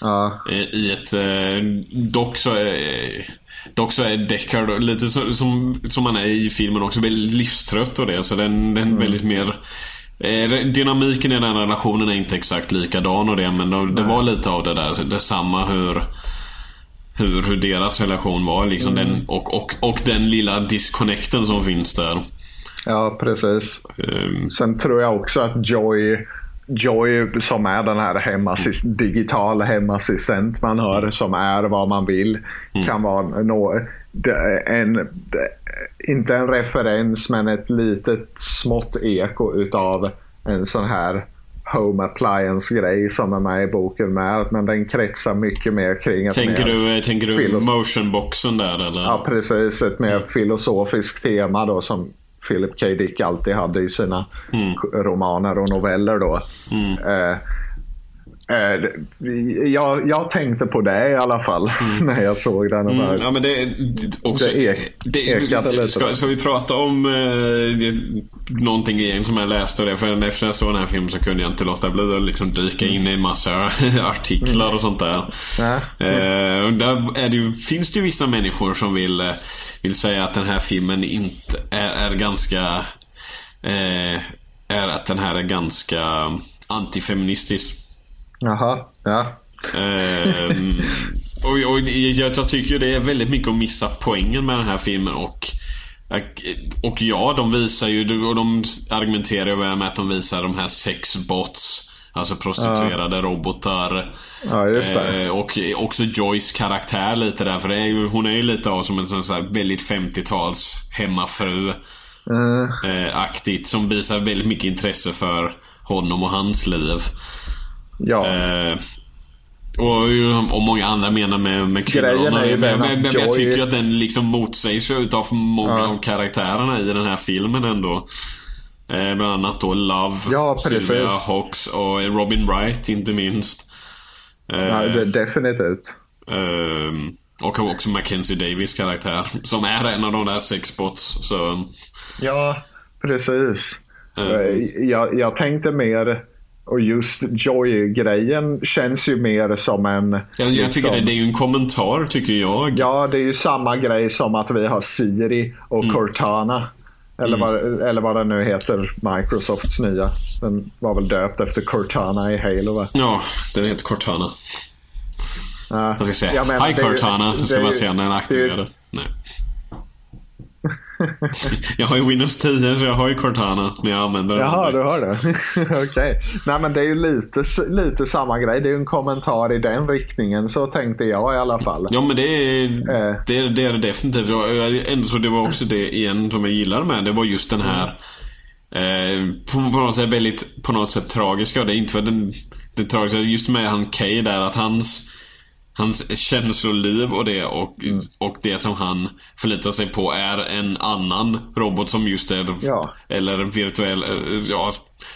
Ja, Eh, I ett... eh, Dock så är... Dock så är Deckard lite så, som, som han är i filmen också väldigt livstrött och det. Så den, den är väldigt mer... eh, Dynamiken i den relationen är inte exakt likadan och det men de, det var lite av det där. Detsamma hur... Hur, hur deras relation var liksom den, och, och, och den lilla disconnecten som finns där. ja precis. Ehm, Sen tror jag också att Joy, Joy som är den här hemassist, digital hemassistent man har som är vad man vill kan vara det- en, inte en referens men ett litet smått eko utav en sån här home appliance grej som är med i boken med. Men den kretsar mycket mer kring ett tänker, mer, du, tänker du motionboxen där eller? Ja, precis. Ett mer filosofiskt tema då som Philip K. Dick alltid hade i sina romaner och noveller då. Eh, eh, jag, jag tänkte på det i alla fall när jag såg den. Mm, ja men det är också... Det ek- lite ska, ska vi prata om eh, det, någonting igen som jag läste och det? För efter jag såg den här filmen så kunde jag inte låta bli att liksom dyka in i en massa artiklar och sånt där. Ja. Eh, och där är det finns det ju vissa människor som vill, eh, vill säga att den här filmen inte är, är ganska... Eh, är att den här är ganska antifeministisk. Jaha, ja. Ehm, och, och jag, jag tycker det är väldigt mycket att missa poängen med den här filmen och och ja, de visar ju, och de argumenterar ju med att de visar de här sex bots Alltså prostituerade robotar. Ja, just det. Eh, och också Joyce karaktär lite där. För är hon är ju lite av som en sån så här väldigt 50-tals hemmafru. Eh, aktigt. Som visar väldigt mycket intresse för honom och hans liv. Ja. Eh, och, och många andra menar med, med ju men, men, men jag Joy- tycker att den liksom motsägs utav många Ja. av karaktärerna i den här filmen ändå. Eh, bland annat då Love, Ja. Sylvia Hawks och Robin Wright inte minst. Eh, ja, det, definitivt. ehm, och också Mackenzie Davis karaktär. Som är en av de där sexbots. Så, Ja, precis. Mm. Eh, Jag, jag tänkte mer, och just Joy-grejen känns ju mer som en... jag, jag tycker liksom- det, det är ju en kommentar tycker jag. Ja, det är ju samma grej som att vi har Siri och Mm. Cortana. Eller, vad, eller vad den nu heter, Microsofts nya. Den var väl döpt efter Cortana i Halo va? Ja, den heter Cortana. Ja, Jag ska säga ja, men Hi ju- Cortana. Det ska ju- se när den är det ju-. Nej. jag har ju Windows 10 så jag har ju Cortana. Men jag använder Jaha, inte. du har det? Okej. Nej men det är ju lite, lite samma grej. Det är ju en kommentar i den riktningen. Så tänkte jag i alla fall. Ja men det är, Eh. det, det är det definitivt. Ändå så det var också det igen som jag gillade med det var just den här eh, på, på något sätt väldigt på något sätt tragiska. Det är inte för den, det tragiska, just med han Kay där att hans Hans känsloliv och det och, och det som han förlitar sig på är en annan robot som just är Ja. Eller virtuell, eh, ja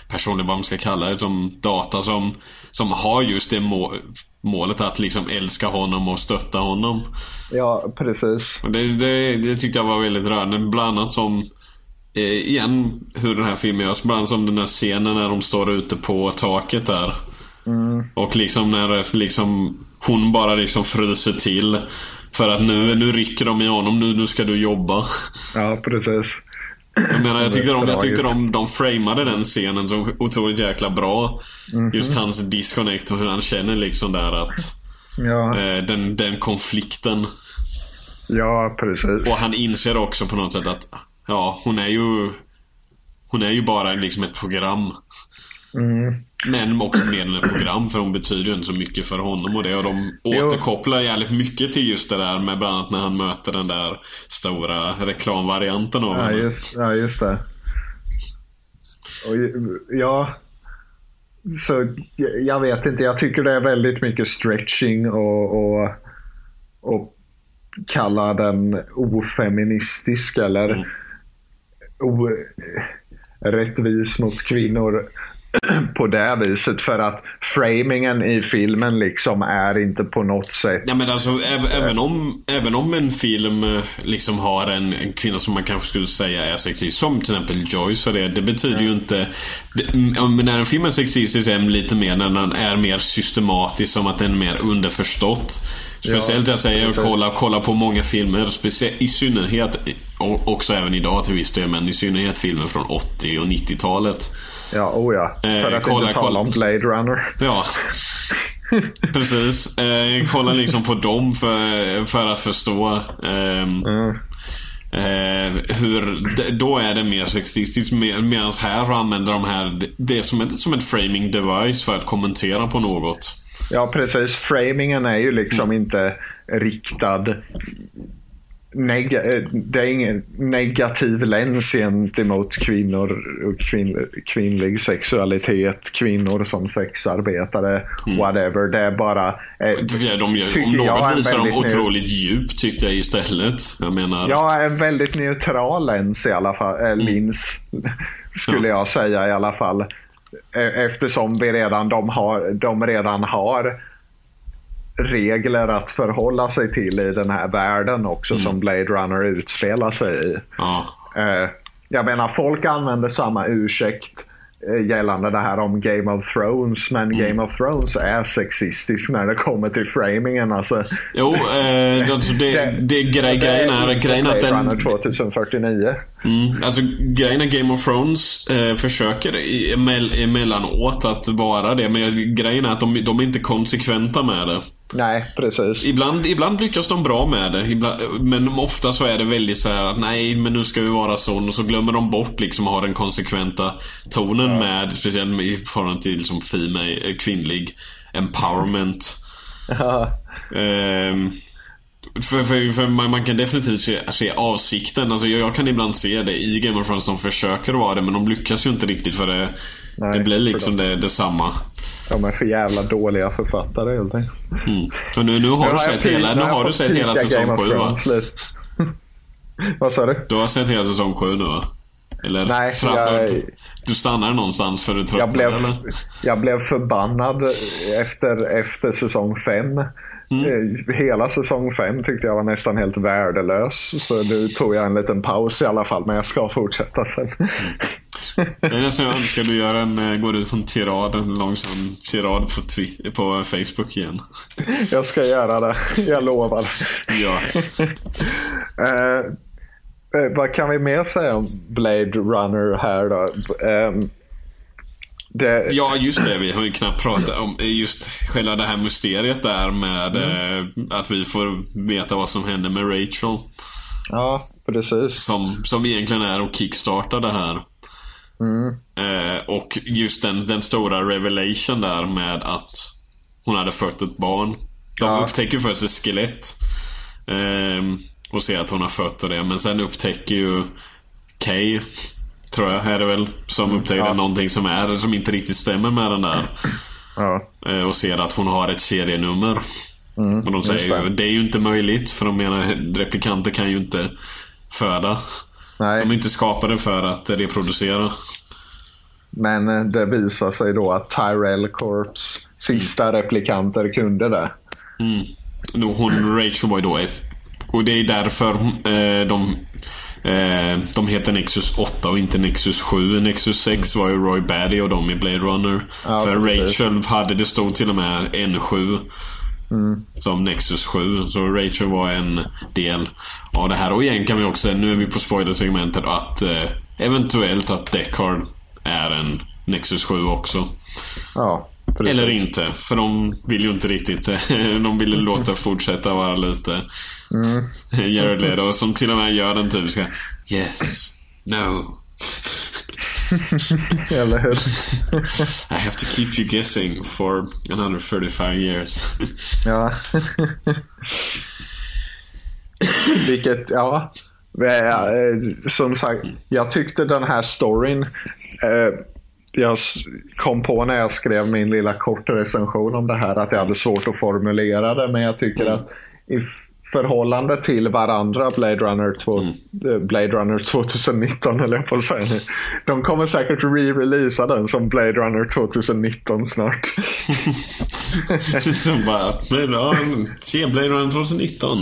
personlig vad man ska kalla det som data som Som har just det må, målet att liksom älska honom och stötta honom. Ja, precis. Det, det, det tyckte jag var väldigt rörande. Bland annat som eh, Igen hur den här filmen görs. Bland annat som den här scenen när de står ute på taket där. Och liksom när liksom hon bara liksom fryser till. För att nu, nu rycker de i honom. Nu, nu ska du jobba. Ja, precis. Jag menar, jag tyckte, de, jag tyckte de, de framade den scenen så otroligt jäkla bra. Just hans disconnect och hur han känner liksom där att Ja, eh, den, den konflikten. ja precis. Och han inser också på något sätt att ja, hon är ju Hon är ju bara liksom ett program. Men också ett program för hon betyder ju inte så mycket för honom och det. Och de återkopplar jävligt mycket till just det där med bland annat när han möter den där stora reklamvarianten av Ja, henne. just, ja, just det. Och, ja, så jag- vet inte. Jag tycker det är väldigt mycket stretching och, och, och kalla den ofeministisk eller orättvis mot kvinnor på det viset. För att framingen i filmen liksom är inte på något sätt Ja men alltså äv- även om, även om en film eh, liksom har en, en kvinna som man kanske skulle säga är sexist, som till exempel Joyce för det, det betyder ju inte... Det, mm, men när en film är sexistisk är den lite mer när den är mer systematisk, som att den är mer underförstått. Speciellt jag säger, precis. kolla, kolla på många filmer, i synnerhet, och också även idag till viss del, men i synnerhet filmer från 80 och 90-talet. Ja, oh ja. Eh, För att kolla, inte tala om Blade Runner. Ja. Precis. Eh, kolla liksom på dem för, för att förstå ehm, eh, hur... Då är det mer sexistiskt med- medan här använder de här det som ett, som ett framing device för att kommentera på något. Ja, precis. Framingen är ju liksom Mm. inte riktad. Neg eh, det är ingen negativ läns gentemot kvinnor och kvinn kvinnlig sexualitet, kvinnor som sexarbetare, whatever. Det är bara... Eh, För De gör, om något visar de otroligt djup tyckte jag istället. Jag menar... Ja, en väldigt neutral lens i alla fall. Mm. Eh, lins skulle jag säga i alla fall. Eh, Eftersom vi redan, de, har, de redan har regler att förhålla sig till i den här världen också Mm. som Blade Runner utspelar sig i. Ja. Eh, Jag menar, folk använder samma ursäkt eh, gällande det här om Game of Thrones. Men Mm. Game of Thrones är sexistisk när det kommer till framingen. Alltså, Jo, eh, alltså det, det, grej, grejen är, inte grejen är att den... Runner 2049. Mm, alltså grejen är Game of Thrones eh, försöker emell, emellanåt att vara det. Men grejen är att de, de är inte konsekventa med det. Nej, precis. Ibland, ibland lyckas de bra med det. Ibland, men ofta så är det väldigt så här att nej, men nu ska vi vara sån. Och så glömmer de bort liksom att ha den konsekventa tonen ja. med, speciellt i förhållande till liksom female, kvinnlig empowerment. Ja. Um, för, för, för man, man, kan definitivt se, se avsikten. Alltså jag, jag, kan ibland se det i Game of Thrones. De försöker vara det men de lyckas ju inte riktigt för det, Nej, det blir liksom de, det, detsamma. De är så jävla dåliga författare helt enkelt. Mm. Och nu, nu har nu du sett hela, nu har du sett hela säsong 7 va? Vad sa du? Du har sett hela säsong 7 nu va? Eller Nej, fram, jag, du stannar någonstans för du tröttnade jag blev, eller? Jag blev förbannad efter, efter säsong 5. Mm. Eh, hela säsong 5 tyckte jag var nästan helt värdelös. Så nu tog jag en liten paus i alla fall, men jag ska fortsätta sen. Det är nästan jag önskar du gör en, eh, går ut på en tirad, en långsam tirad på, Twitter, på Facebook igen. Jag ska göra det, jag lovar. Ja. uh, vad kan vi mer säga om Blade Runner här då? Um, det... Ja, just det. Vi har ju knappt pratat om just själva det här mysteriet där med mm. eh, att vi får veta vad som händer med Rachel. Ja, precis. Som, som egentligen är att kickstarta det här. Mm. Eh, och just den, den stora revelation där med att hon hade fött ett barn. De ja. upptäcker först ett skelett. Eh, och ser att hon har fött och det. Men sen upptäcker ju Kay Tror jag är det väl. Som upptäcker ja. någonting som är som inte riktigt stämmer med den där. Ja. Eh, och ser att hon har ett serienummer. Mm, och de säger ju det är ju inte möjligt. För de menar replikanter kan ju inte föda. Nej. De är inte skapade för att reproducera. Men eh, det visar sig då att Tyrell Corps sista mm. replikanter kunde det. Mm. Hon, Rachel var ju då ett och det är därför eh, de Eh, de heter Nexus 8 och inte Nexus 7. Nexus 6 var ju Roy Batty och de i Blade Runner. Ja, För precis. Rachel hade, det stod till och med N7. Mm. Som Nexus 7. Så Rachel var en del av det här. Och igen kan vi också, nu är vi på spoiler-segmentet, att eh, eventuellt att Deckard är en Nexus 7 också. Ja. Precis. Eller inte, för de vill ju inte riktigt. De vill låta fortsätta vara lite mm. Jared Leto. Som till och med gör den typiska Yes, no. Eller hur? I have to keep you guessing for another 35 years. ja. Vilket, ja. Eh, som sagt, jag tyckte den här storyn eh, jag kom på när jag skrev min lilla korta recension om det här att jag hade svårt att formulera det. Men jag tycker mm. att i förhållande till varandra, Blade Runner, 2, mm. Eh, Blade Runner 2019 eller jag på att säga nu. De kommer säkert re-releasa den som Blade Runner 2019 snart. som bara, se Blade Runner 2019.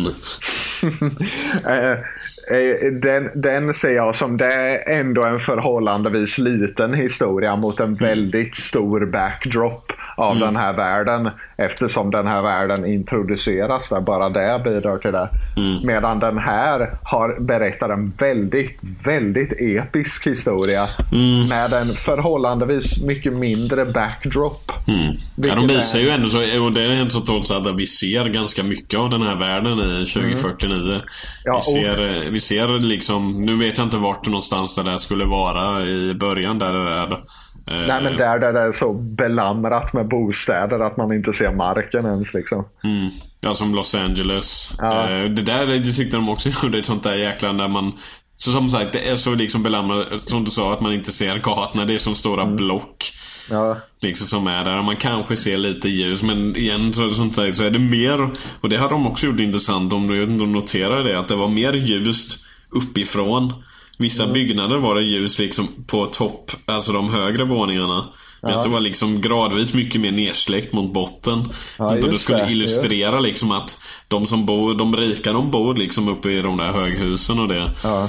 Eh, den, den ser jag som det är ändå en förhållandevis liten historia mot en väldigt stor backdrop av mm. den här världen. Eftersom den här världen introduceras där. Bara det bidrar till det. Mm. Medan den här har berättar en väldigt, väldigt episk historia. Mm. Med en förhållandevis mycket mindre backdrop. Mm. Ja, de visar är... ju ändå så, och det är inte så trots att vi ser ganska mycket av den här världen i 2049. Mm. Ja, vi, ser, och... Vi ser liksom, nu vet jag inte vart någonstans det där skulle vara i början där det är. Nej men där, där det är så belamrat med bostäder att man inte ser marken ens liksom. Mm. Ja som Los Angeles. Ja. Eh, det där det tyckte de också gjorde ett sånt där jäkla där man så som sagt, det är så liksom belamrat, som du sa, att man inte ser gatorna. Det är som stora mm. block. Ja. Liksom som är där. Man kanske ser lite ljus, men igen så, som sagt, så är det mer, och det har de också gjort intressant, om du, om du noterar det, att det var mer ljust uppifrån. Vissa mm. byggnader var det ljus liksom på topp, alltså de högre våningarna. Medan det var liksom gradvis mycket mer nedsläckt mot botten. Ja, du skulle det, illustrera liksom att de som bor, de rika de bor liksom uppe i de där höghusen och det. Ja.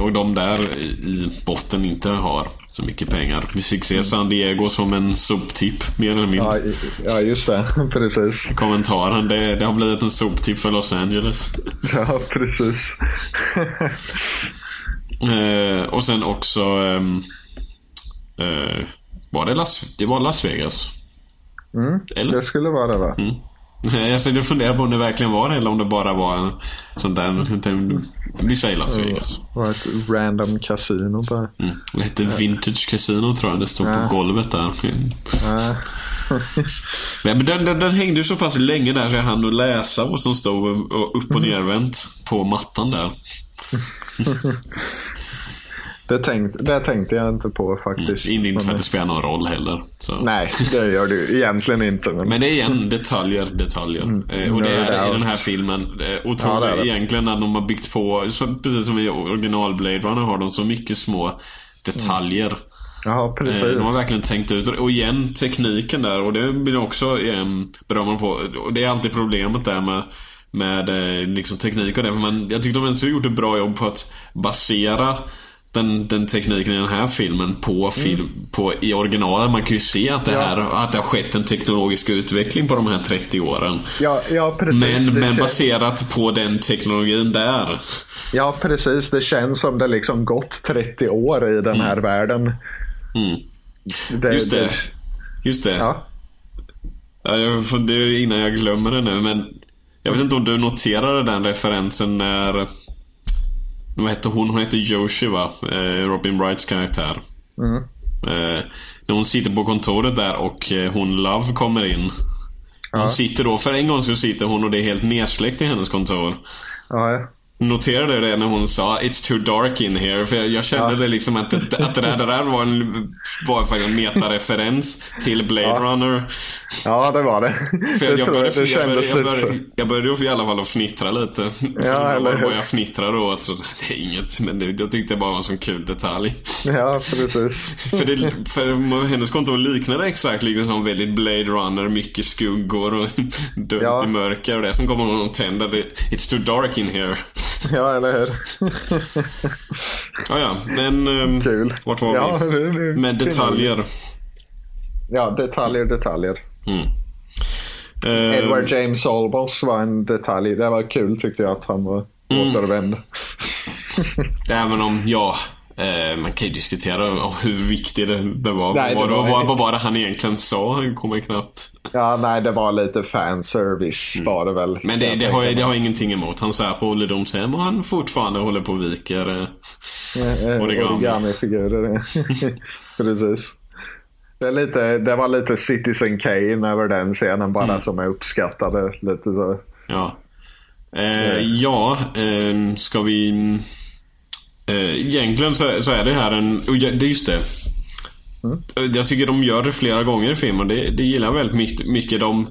Och de där i botten inte har så mycket pengar. Vi fick se San Diego som en soptipp mer eller mindre. Ja, ja just det. Precis. Kommentaren. Det, det har blivit en soptipp för Los Angeles. Ja, precis. Eh, och sen också... Ehm, eh, var det Las, det var Las Vegas? Mm, Eller? Det skulle vara det va? Mm. Alltså, jag funderar på om det verkligen var det eller om det bara var en sån där... En, vi säger Las Vegas. Det var ett random kasino bara. Mm. Hette Vintage Casino tror jag. Det stod på golvet där. Äh. Nej, men den, den, den hängde ju så pass länge där så jag hann att läsa vad som stod upp och nervänt på mattan där. Det, tänkt, det tänkte jag inte på faktiskt. Inte för att det spelar någon roll heller. Så. Nej, det gör du egentligen inte. Men... Men det är igen detaljer, detaljer. Eh, och det är det i den här filmen. Eh, och Ja, det är det. egentligen att de har byggt på, så, precis som i original Blade Runner har de så mycket små detaljer. Ja, Eh, precis. De har verkligen tänkt ut. Och igen, tekniken där. Och det jag också eh, berömma på. Och det är alltid problemet där med med eh, liksom teknik och det. Men jag tycker de ändå gjort ett bra jobb på att basera den, den tekniken i den här filmen på, film, på i originalen. Man kan ju se att det, Mm. Ja. här, att det har skett en teknologisk utveckling på de här 30 åren. Ja, ja, precis. Men, men baserat på den teknologin där. Ja, precis. Det känns som det liksom gått 30 år i den här världen. Mm. Det, Just det. Just det. Ja, jag funderar innan jag glömmer det nu, men jag vet inte om du noterade den referensen när... Vad hette hon? Hon hette Joshi va? Eh, Robin Wrights karaktär. Mm. Eh, när hon sitter på kontoret där och eh, hon Love kommer in. Hon sitter då, för en gång så sitter hon och det är helt nersläckt i hennes kontor. Ja, ja. Noterade det när hon sa It's too dark in here? För jag, jag kände det liksom att, att det, där, det där var en, var faktiskt en metareferens till Blade Runner. ja, det var det. För jag, började, jag, det jag, började, jag, började, jag började i alla fall att fnittra lite. Ja, eller hur? jag fnittrade då. att Så, det är inget, men det, jag tyckte det bara var en sån kul detalj. Ja, precis. För, det, för hennes kontor liknade exakt liksom som väldigt Blade Runner. Mycket skuggor och dumt Ja. i mörker och det. Sen kommer hon och tänder. It's too dark in here. Ja, eller hur? Ja, ja. Men... ehm, Kul. Vart var Ja, vi? det- det- Med detaljer. Ja, detaljer, detaljer. Mm. Ehm, Edward James Olmos var en detalj. Det var kul tyckte jag att han var Mm. återvänd. Även om, ja, man kan ju diskutera om hur viktig det, var. Nej, det var- vad, vad var det han egentligen sa? Han kommer knappt. Ja, nej, det var lite fanservice var det väl. Mm. Men det, det, har, det har ingenting emot. Han säger på ålderdomshem och han fortfarande håller på och viker. eh, Eh, origami. Origami-figurer. Precis. Det, är lite, det var lite Citizen Kane över den scenen bara Mm. som jag uppskattade. Lite så. Ja. Eh, ja, eh, ska vi... Eh, egentligen så, så är det här en... och ja, det är just det. Eh, Jag tycker de gör det flera gånger i filmen. Det, det gillar jag väldigt mycket. De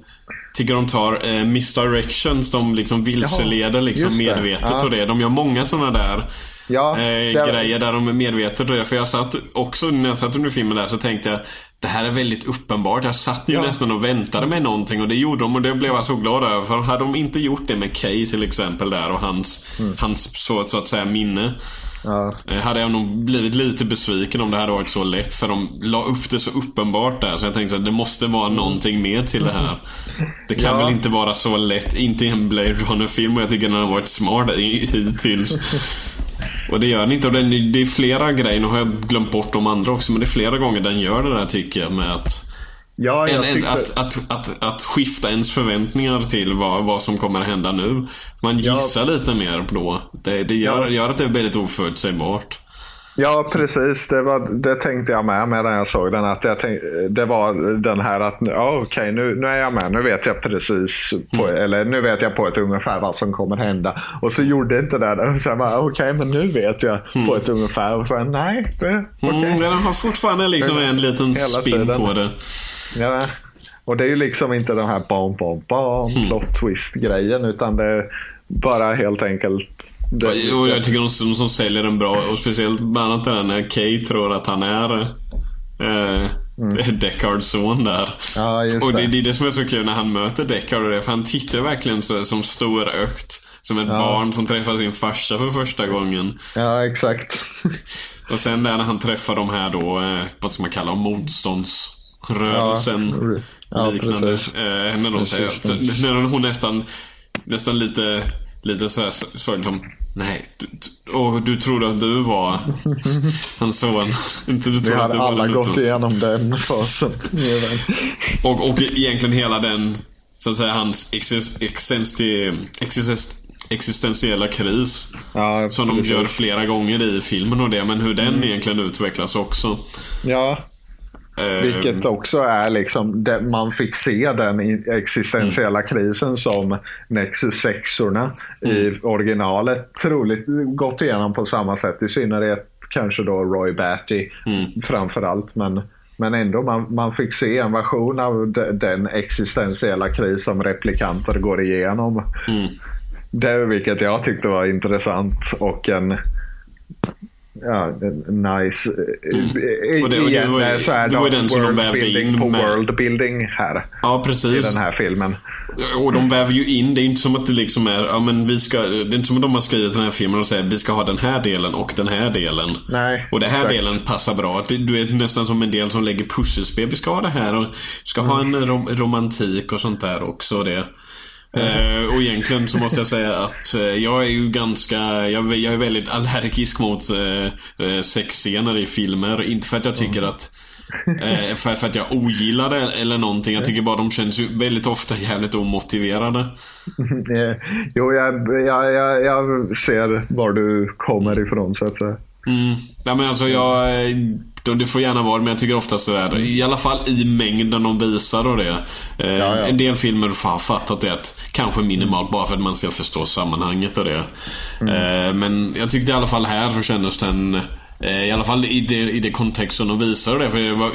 tycker de tar eh, misdirections. De liksom vilseleder liksom medvetet Ja. och det. De gör många sådana där Ja, eh, det- grejer där de är medvetet och det. För jag satt också, när jag satt under filmen där så tänkte jag det här är väldigt uppenbart. Jag satt ju Ja. nästan och väntade med någonting och det gjorde de och det blev jag så glad över. För hade de inte gjort det med Kay till exempel där och hans, hans så, så att säga minne. Ja. eh, Hade jag nog blivit lite besviken om det hade varit så lätt. För de la upp det så uppenbart där. Så jag tänkte att det måste vara någonting mer till det här. Det kan Ja. väl inte vara så lätt. Inte i en Blade Runner-film. Och jag tycker den har varit smart hittills. Och det gör den inte. Och den, det är flera grejer. Nu har jag glömt bort de andra också. Men det är flera gånger den gör det där tycker jag. Med att, Ja, en, tyckte... att, att, att, att skifta ens förväntningar till vad, vad som kommer att hända nu. Man Ja. gissar lite mer då. Det, det gör, Ja. gör att det är väldigt oförutsägbart. Ja, precis. Det, var, det tänkte jag med medan jag såg den. Att jag tänk, det var den här att, ja okej nu, nu är jag med. Nu vet jag precis, på, Mm. eller nu vet jag på ett ungefär vad som kommer hända. Och så gjorde inte det. Och så bara, okej men nu vet jag på ett ungefär. Och så, nej, det, okej. Mm, den har fortfarande liksom en liten Hela spin tiden. på det. Ja. Och det är ju liksom inte den här bam, bam, bam, Mm. plot twist grejen. Utan det är bara helt enkelt. Det, Och jag tycker de som, som säljer den bra. Och speciellt bland annat den när Kay tror att han är eh, Deckards son där. Ja, just och det, det. det är det som är så kul när han möter Deckard och det. För han tittar verkligen så, som storögt. Som ett barn som träffar sin farsa för första gången. Ja, exakt. Och sen där när han träffar de här då, eh, vad ska man kalla dem, motståndsrörelsen. Ja, ja, liknande. precis. Eh, när de säger, så, när hon nästan, nästan lite, lite så, så liksom, nej, du, du- och du trodde att du var hans son. Inte du Vi var alla gått igenom den fasen. och, och egentligen hela den så att säga hans exis, existentie- exis, existentiella kris. Ja, som de precis. gör flera gånger i filmen och det. Men hur den egentligen utvecklas också. Ja, vilket också är liksom, man fick se den existentiella Mm. krisen som Nexus 6orna i originalet troligt gått igenom på samma sätt. I synnerhet kanske då Roy Batty Mm. framförallt. Men, men ändå, man, man fick se en version av de, den existentiella kris som replikanter går igenom. Mm. Det, vilket jag tyckte var intressant och en Ja, nice. Mm. Och det- och det Igen, var ju- eh, så här det var den som de vävde in på med- worldbuilding här. Ja, I precis. den här filmen. Och de väver ju in, det är inte som att det liksom är, ja men vi ska, det är inte som att de har skrivit den här filmen och säger vi ska ha den här delen och den här delen. Nej, Och det här exakt. delen passar bra. Du du är nästan som en del som lägger pusselspel. Vi ska ha det här och ska ha Mm. en rom romantik och sånt där också. Det. Eh, och egentligen så måste jag säga att eh, jag är ju ganska, jag, jag är väldigt allergisk mot eh, sexscener i filmer. Inte för att jag tycker att för, för att jag ogillar det eller någonting. Jag tycker bara de känns ju väldigt ofta jävligt omotiverade. Jo, jag, jag, jag, jag ser var du kommer ifrån så att säga. Mm. Ja, men alltså jag... de- Det får gärna vara men jag tycker oftast det är I alla fall i mängden de visar och det. Eh, Ja, ja. En del filmer har fattat det att kanske minimalt bara för att man ska förstå sammanhanget och det. Mm. Eh, men jag tyckte i alla fall här så kändes den eh, i alla fall i det, i det kontext som de visar det. För det var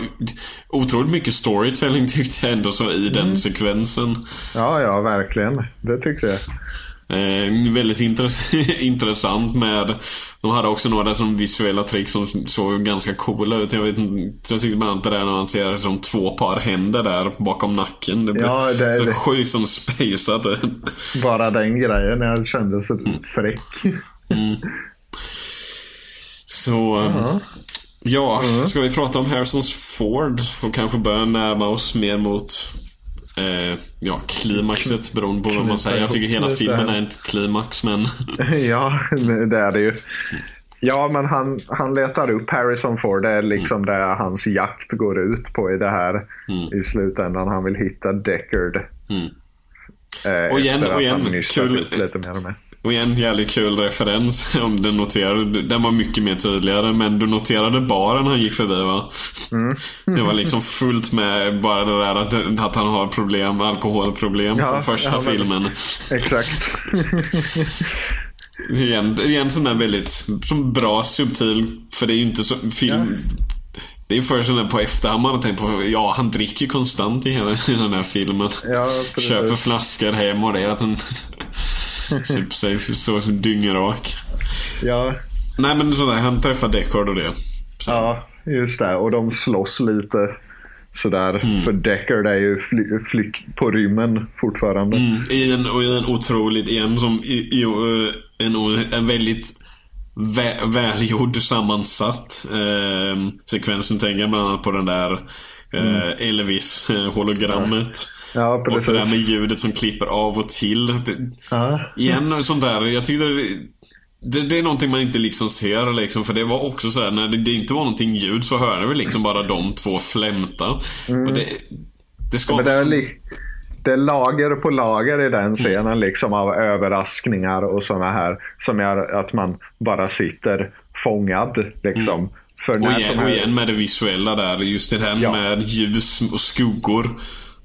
otroligt mycket storytelling tyckte jag ändå så i Mm. den sekvensen. Ja, ja, verkligen. Det tycker jag. Eh, väldigt intress intressant med De hade också några som visuella trick som såg ganska coola ut. Jag, vet, jag tyckte bland annat det där när man ser som två par händer där bakom nacken. Det blev Ja, det- så det- sjukt som spaceat. Bara den grejen, jag kände sig Mm. fräck. Så... Ja, ska vi prata om Harrisons Ford och kanske börja närma oss mer mot eh, ja, klimaxet beroende på vad man säger. Jag tycker hela filmen är ett klimax men... ja, det är det ju. Ja, men han, han letar upp Harrison Ford. Det är liksom det hans jakt går ut på i det här. I slutändan. Han vill hitta Deckard. Mm. Eh, Och igen, och igen, kul- lite mer mer. Och en jävligt kul referens om du noterade. Den var mycket mer tydligare men du noterade baren han gick förbi va? Mm. Det var liksom fullt med bara det där att, att han har problem, alkoholproblem Ja, på första ja, men- filmen. Exakt. Igen, igen sån där väldigt som bra subtil. För det är ju inte så film. Det är först sån där på efterhand man har tänkt på. Ja, han dricker konstant i hela i den här filmen. Ja. Köper flaskor hem och det att han super sig så som dyngrak. ja, Nej men sådär, han träffar Deckard och det. ja, just det. Och de slåss lite sådär. Mm. För Deckard är ju fly, flykt på rymmen fortfarande. Mm, I en, och i en otroligt, igen som i, i, eh, en, en väldigt vä, välgjord sammansatt eh, sekvens. Nu tänker jag bland annat på den där eh, Elvis eh, hologrammet. Ja, och det där med ljudet som klipper av och till. Det, Ja. Igen och sånt där. Jag tyckte det, det, det är någonting man inte liksom ser liksom. För det var också sådär när det, det inte var någonting ljud så hörde vi liksom bara de två flämta. Och det, det Mm. Men det är, lager på lager i den scenen liksom av överraskningar och sådana här som gör att man bara sitter fångad. Liksom. För Och igen, här- och igen med det visuella där. Just det här Ja. med ljus och skuggor.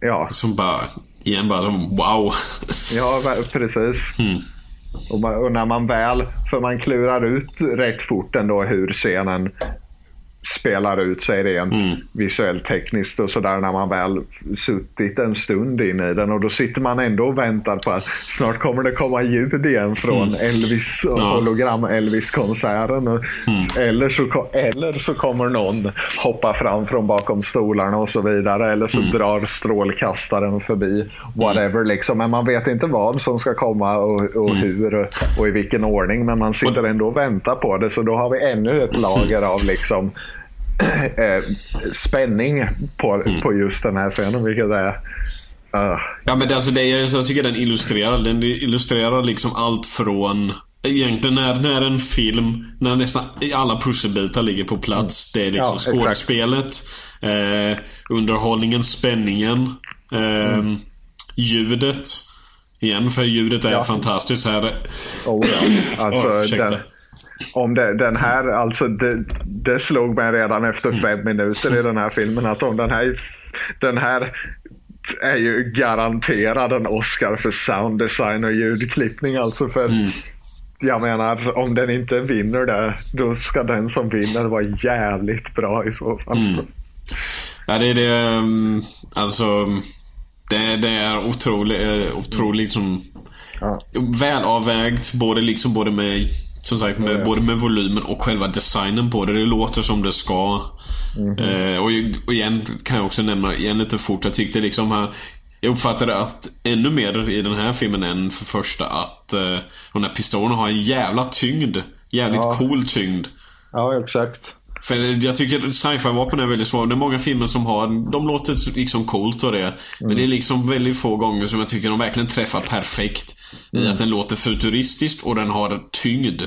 Ja, Som bara, igen bara wow. ja precis. Mm. Och, man, och när man väl, för man klurar ut rätt fort ändå hur scenen spelar ut sig rent Mm. visuellt tekniskt och sådär när man väl suttit en stund in i den och då sitter man ändå och väntar på att snart kommer det komma ljud igen från Elvis Mm. Ja. hologram Elvis-konserten. Och- Eller, så, eller så kommer någon hoppa fram från bakom stolarna och så vidare. Eller så drar strålkastaren förbi. Whatever liksom. Men man vet inte vad som ska komma och, och hur och, och i vilken ordning. Men man sitter ändå och väntar på det. Så då har vi ännu ett lager av liksom spänning på, på just den här scenen. Vilket är... Uh, Ja men det, alltså det, jag tycker den illustrerar. Den illustrerar liksom allt från Egentligen när, när en film, när nästan alla pusselbitar ligger på plats. Det är liksom Ja, skådespelet, eh, underhållningen, spänningen. Eh, ljudet. Igen, för ljudet är Ja. fantastiskt här. Oh, ja. Alltså, den, om det, den här, alltså det, det slog mig redan efter Mm. fem minuter i den här filmen att om den här, den här är ju garanterad en Oscar för sound design och ljudklippning. Alltså för Mm. Jag menar, om den inte vinner det, då ska den som vinner vara jävligt bra i så fall. Mm. Ja, det är det. um, Alltså, det, det är otroligt, eh, otroligt som Ja. väl avvägt. Både liksom både med som sagt, med, både med volymen och själva designen på det. Det låter som det ska. Mhm. Eh, och, och igen kan jag också nämna igen lite fort. Jag tyckte liksom här jag uppfattade att ännu mer i den här filmen än för första att eh, de här pistolerna har en jävla tyngd. Jävligt Ja. cool tyngd. ja, exakt. För jag tycker sci-fi-vapen är väldigt svåra. Det är många filmer som har, de låter liksom coolt och det. Men det är liksom väldigt få gånger som jag tycker de verkligen träffar perfekt. I att den låter futuristiskt och den har tyngd.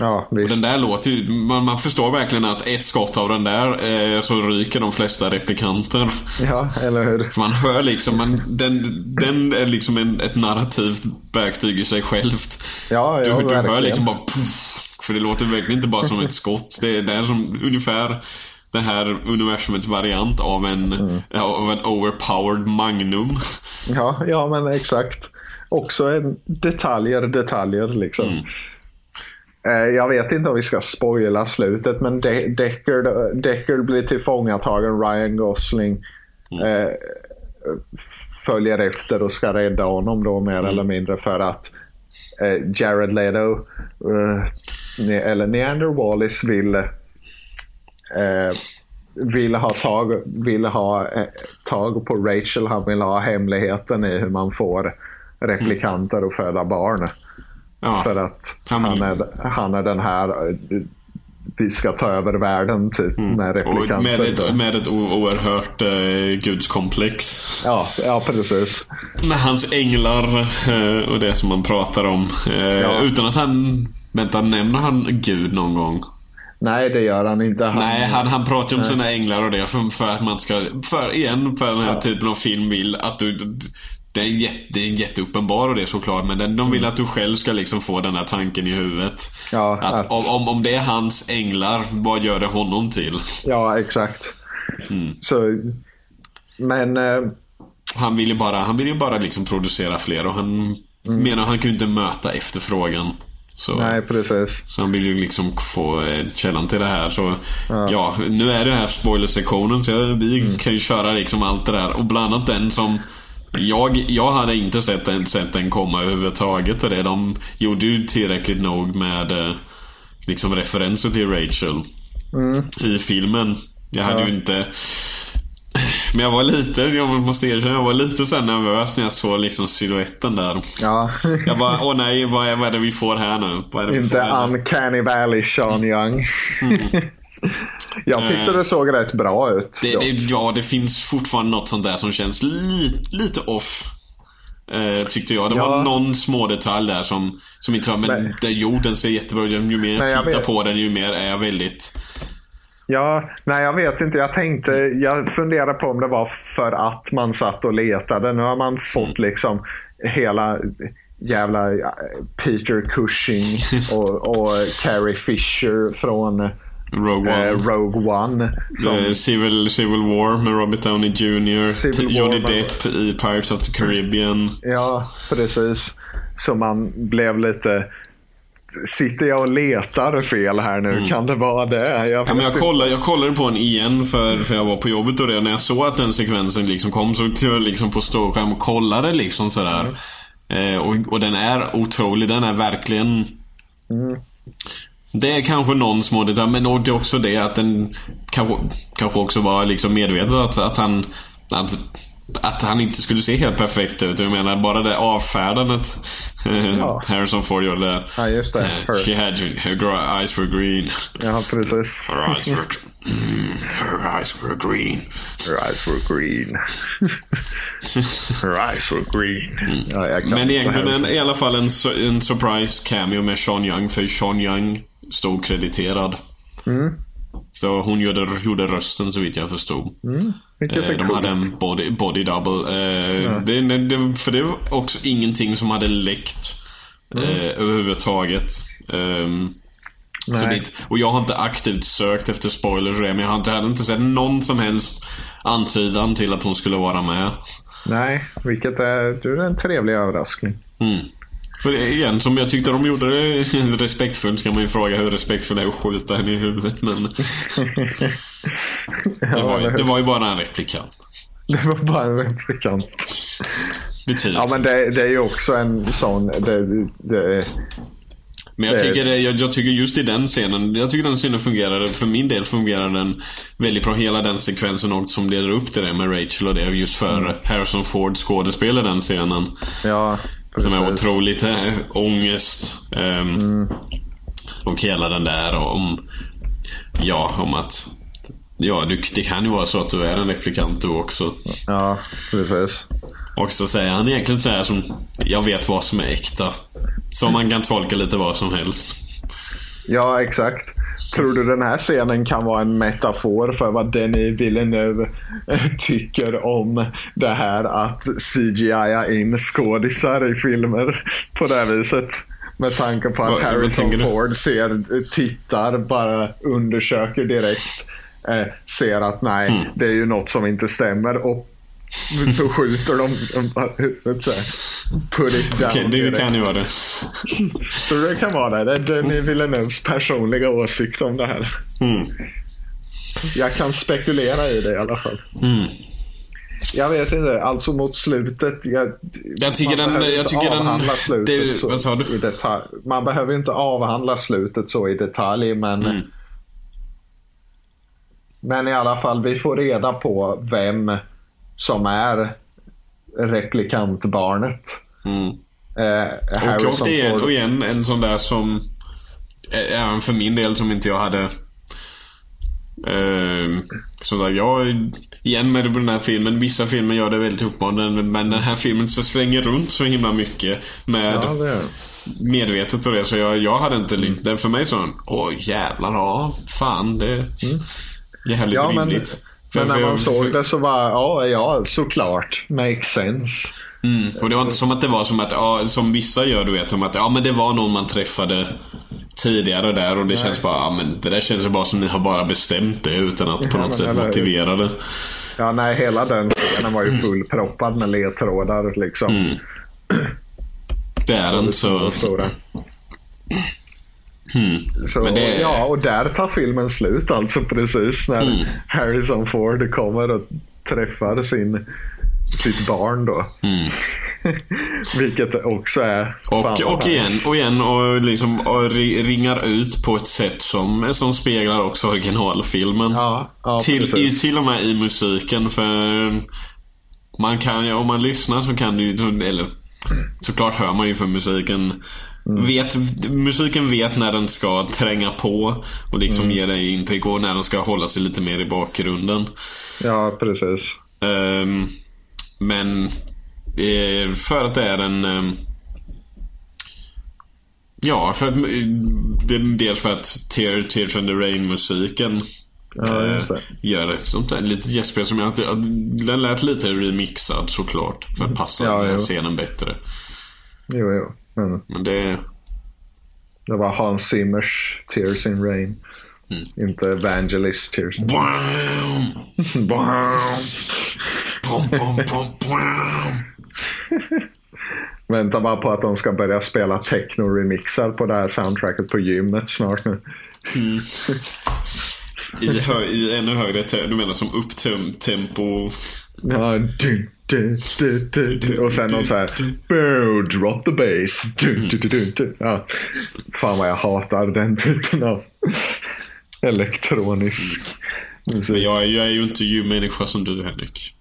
Ja, Och visst. den där låter ju, man, man förstår verkligen att ett skott av den där eh, så ryker de flesta replikanter. Ja, eller hur? För man hör liksom, man, den, den är liksom en, ett narrativt verktyg i sig självt. Ja, Du, ja, du hör verkligen. liksom bara puff, För det låter verkligen inte bara som ett skott. Det är, det är som ungefär det här universumets variant av en, Mm. av en overpowered magnum. Ja, ja, men exakt. Också en detaljer, detaljer liksom. Mm. Eh, Jag vet inte om vi ska spoila slutet, men De- Deckard, Deckard blir tillfångatagen. Ryan Gosling Mm. eh, följer efter och ska rädda honom då mer eller mindre för att eh, Jared Leto, eh, ne- eller Neander Wallis vill eh, vill ha tag, vill ha eh, tag på Rachel. Han vill ha hemligheten i hur man får replikanter och föda barn. Ja. För att Han- är, han är den här vi ska ta över världen typ med Mm. Och replikanter. med ett, med ett oerhört eh, gudskomplex. Ja, ja, precis. Med hans änglar eh, och det som man pratar om. Eh, Ja. Utan att han... Vänta, nämner han Gud någon gång? Nej, det gör han inte. Han, Nej, han, han pratar ju om sina änglar och det för, för att man ska... För igen, för den här typen av film vill att du... Det är, jätte, det är jätteuppenbar och det är såklart, men den, de vill att du själv ska liksom få den här tanken i huvudet. Ja, att, att- Om, om, det är hans änglar, vad gör det honom till? Ja, exakt. Mm. Så, men eh, Han vill ju bara, han vill ju bara liksom producera fler och han menar han kan ju inte möta efterfrågan. Så, Mm. nej, precis. så han vill ju liksom få eh, källan till det här. Så ja, nu är det här spoilersektionen så vi Mm. kan ju köra liksom allt det där. Och bland annat den som jag, jag hade inte sett den, sett den komma överhuvudtaget. Det. De gjorde ju tillräckligt nog med eh, liksom referenser till Rachel i filmen. Jag hade Mm. Ja. ju inte... Men jag var lite, jag måste erkänna, jag var lite så nervös när jag såg liksom siluetten där. Ja. Jag bara, åh nej, vad är, vad är det vi får här nu? Inte? Uncanny Valley Sean Young. Jag tyckte det såg rätt bra ut. Det, det, ja, det finns fortfarande något sånt där som känns li, lite off. Eh, tyckte jag. Det Ja. var någon små detalj där som, som inte var... Men Nej. det, jo, den ser jättebra ut. Ju mer jag jag tittar vet. på den, ju mer är jag väldigt... Ja, nej jag vet inte. Jag tänkte, jag funderade på om det var för att man satt och letade. Nu har man fått Mm. liksom hela jävla eh, Peter Cushing och, och Carrie Fisher från Rogue One. eh, Rogue One. Som, Eh, Civil, Civil War med Robert Downey Jr. Civil War Johnny med- Depp i Pirates of the Caribbean. Ja, precis. Så man blev lite... Sitter jag och letar fel här nu? Kan det vara det? Jag, Mm. Ja, men jag, kollade, jag kollade på den igen för, för jag var på jobbet och det. När jag såg att den sekvensen liksom kom så tog jag liksom på storskärm och kollade liksom sådär. Mm. Eh, och, och den är otrolig. Den är verkligen... Mm. Det är kanske någon små detalj, men det är också det att den kanske, kanske också var liksom medveten att, att han... Att, att han inte skulle se helt perfekt ut. Jag menar bara det avfärdandet. Ja. Harrison Ford gjorde. Ja, just det. Eh, Her. She had her eyes were green. Ja, precis. Her eyes were, mm, her eyes were green. Her eyes were green. Her eyes were green. Ja, jag kan Men egentligen en, i alla fall en, en surprise cameo med Sean Young. För Sean Young stod krediterad. Mm. Så hon gjorde, gjorde rösten så vitt jag förstod. Vilket Eh, De hade en body, body double. Eh, det, det, det, för det var också ingenting som hade läckt eh, överhuvudtaget. Ehm, så Mm. Det, och jag har inte aktivt sökt efter spoilers men jag hade inte sett någon som helst antydan till att hon skulle vara med. Nej, vilket är, det är en trevlig överraskning. Mm. För igen, som jag tyckte de gjorde det respektfullt så kan man ju fråga hur respektfullt det är att skjuta henne i huvudet. Men det, var, ju- det var ju bara en replikant. Det var bara en replikant. Betydligt. Ja, men det, det är ju också en sån... Det, det, Men jag tycker, det, jag, jag tycker just i den scenen, jag tycker den scenen fungerade, för min del fungerar den väldigt bra. Hela den sekvensen och som leder upp till det med Rachel och det, just för Mm. Harrison Ford skådespelar den scenen. ja, Som är precis. Mm. otroligt äh, ångest. ehm, Och hela den där om, ja, om att Ja, du, det kan ju vara så att du är en replikant du också. Ja, precis. Och så säger han egentligen så här som Jag vet vad som är äkta. Så man kan tolka lite vad som helst. Ja, exakt. Tror du den här scenen kan vara en metafor för vad Denis Villeneuve tycker om det här att CGI in skådisar i filmer på det här viset? Med tanke på att Vad- vad Harrison du? Ford ser, tittar, bara undersöker direkt. Eh, ser att nej, Hmm. det är ju något som inte stämmer. Och så skjuter de huvudet så här. Put it down Okej, det kan ju vara det. Så det kan vara det. Det är Denis Villeneuves personliga åsikt om det här. Mm. Jag kan spekulera i det i alla fall. Mm. Jag vet inte, alltså mot slutet. Jag, Jag tycker man den- jag tycker den- slutet det- så vad sa du? I detalj. Man behöver inte avhandla slutet så i detalj, men Mm. Men i alla fall, vi får reda på vem som är replikantbarnet. Mm. Eh, Och, Harrison och det är och igen en sån där som ä- Även för min del som inte jag hade Uh, som sagt, jag igen med den här filmen. Vissa filmer gör det väldigt uppmanande men den här filmen så slänger runt så himla mycket med Ja, medvetet och det. Så jag, jag hade inte mm. Den för mig så åh jävlar, ja fan det är jävligt Ja, men, rimligt. För- men när man såg för- det så var ja, ja, såklart. Makes sense. Mm. Och det var inte som att det var som att, ja, som vissa gör du vet, som att ja men det var någon man träffade tidigare där och det känns bara, ja men det där känns bara som ni har bara bestämt det utan att på Ja, något men sätt eller- motivera det. Ja, nej, hela den scenen var ju fullproppad med ledtrådar liksom. Mm. Det är den så... Stora. Mm. Så, det- Ja, och där tar filmen slut alltså precis när Mm. Harrison Ford kommer och träffar sin, sitt barn då. Mm. Vilket också är... Och, och igen, och igen och liksom och ri- ringar ut på ett sätt som, som speglar också originalfilmen. Ja, ja till, i, till och med i musiken för man kan ju, om man lyssnar så kan du eller såklart hör man ju för musiken Mm. vet, musiken vet när den ska tränga på och liksom Mm. ge dig intryck och när den ska hålla sig lite mer i bakgrunden. Ja, precis. Ehm, men eh, för att det är en... ehm, ja, för att, det är dels för att Tear, Tears and the Rain-musiken Ja, eh, gör ett sånt där litet gästspel som jag. Den lät lite remixad såklart. För att passa Ja, den scenen bättre. Jo, jo. Men Men det... det var Hans Zimmers Tears in Rain. Mm. Inte Evangelist Tears Bam! Rain. Bom, bom, bom, bam! Väntar bara på att de ska börja spela techno-remixar på det här soundtracket på gymmet snart nu. I, hö, I ännu högre Du menar som upptempo? Ja, du, du, du, du. Och sen någon så här. "Bow, Drop the bass. Ja. Fan vad jag hatar den typen av elektronisk Men musik. jag, jag är ju inte djurmänniska som du Henrik.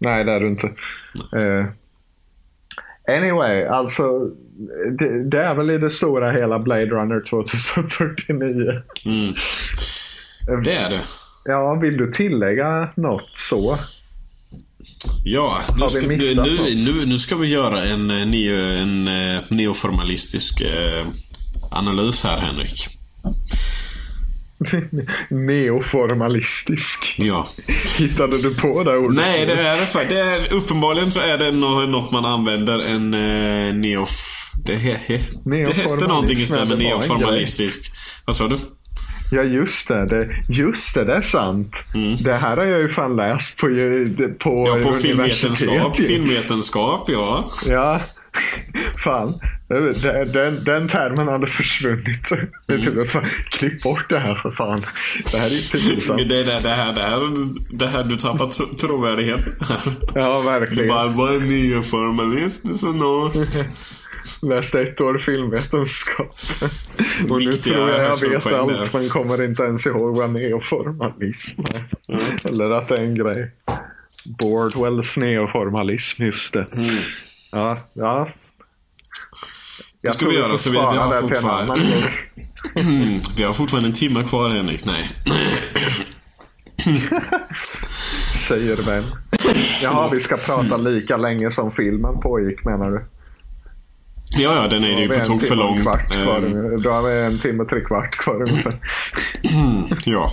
Nej, det är du inte. Eh, anyway, alltså. Det, det är väl i det stora hela Blade Runner 2049. Mm. Det är det. Ja, vill du tillägga något så? Ja, nu ska, vi, nu, nu, nu ska vi göra en, eh, neo, en eh, neoformalistisk eh, analys här Henrik. Neoformalistisk. Ja. Hittade du på det ordet? Nej, det är det för. Det är, uppenbarligen så är det nå- något man använder. En eh, neof... Det, he, he, det hette någonting istället neoformalistisk. Vad sa du? Ja, just det. det. Just det, det är sant. Det här har jag ju fan läst på, på, Mm. Ja, på filmvetenskap. Filmvetenskap, ja. Ja. Fan. Den, den, den termen hade försvunnit. Mm. typ, fan, klipp bort det här för fan. Det här är ju pinsamt. Det, det, det, här, det, här, det här, du tappat tro- trovärdighet. Ja, Du verkligen. bara, vad är neoformalist för något? Läste ett år filmvetenskap. Och nu tror jag jag vet allt där. men kommer inte ens ihåg vad neoformalism är. Eller att det är en grej. Bordwells neoformalism, just det. Mm. Ja, ja. Jag ska vi göra, så vi- vi har det fortfarande-. Mm, vi har fortfarande en timme kvar Henrik. Nej. Säger vem? Jaha, vi ska prata lika länge som filmen pågick menar du? Ja, ja, den är ju på tok för lång. Ehm, Då har vi en timme och tre kvart kvar ungefär. Ja.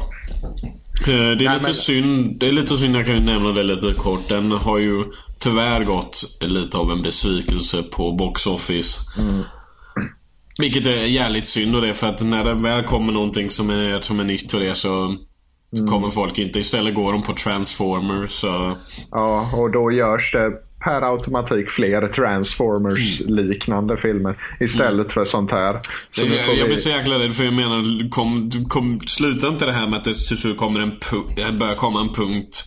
Eh, Det är lite men- synd. Det är lite synd, jag kan ju nämna det lite kort. Den har ju tyvärr gått lite av en besvikelse på Box Office. Vilket är jävligt synd och det för att när det väl kommer någonting som är, som är nytt och det så så kommer folk inte. Istället går de på Transformers. Så, Ja, och då görs det per automatik fler Transformers-liknande filmer istället för sånt här. Så jag, jag vi- blir så jäkla rädd för jag menar, kom, kom, sluta inte det här med att det till slut kommer en börjar komma en punkt.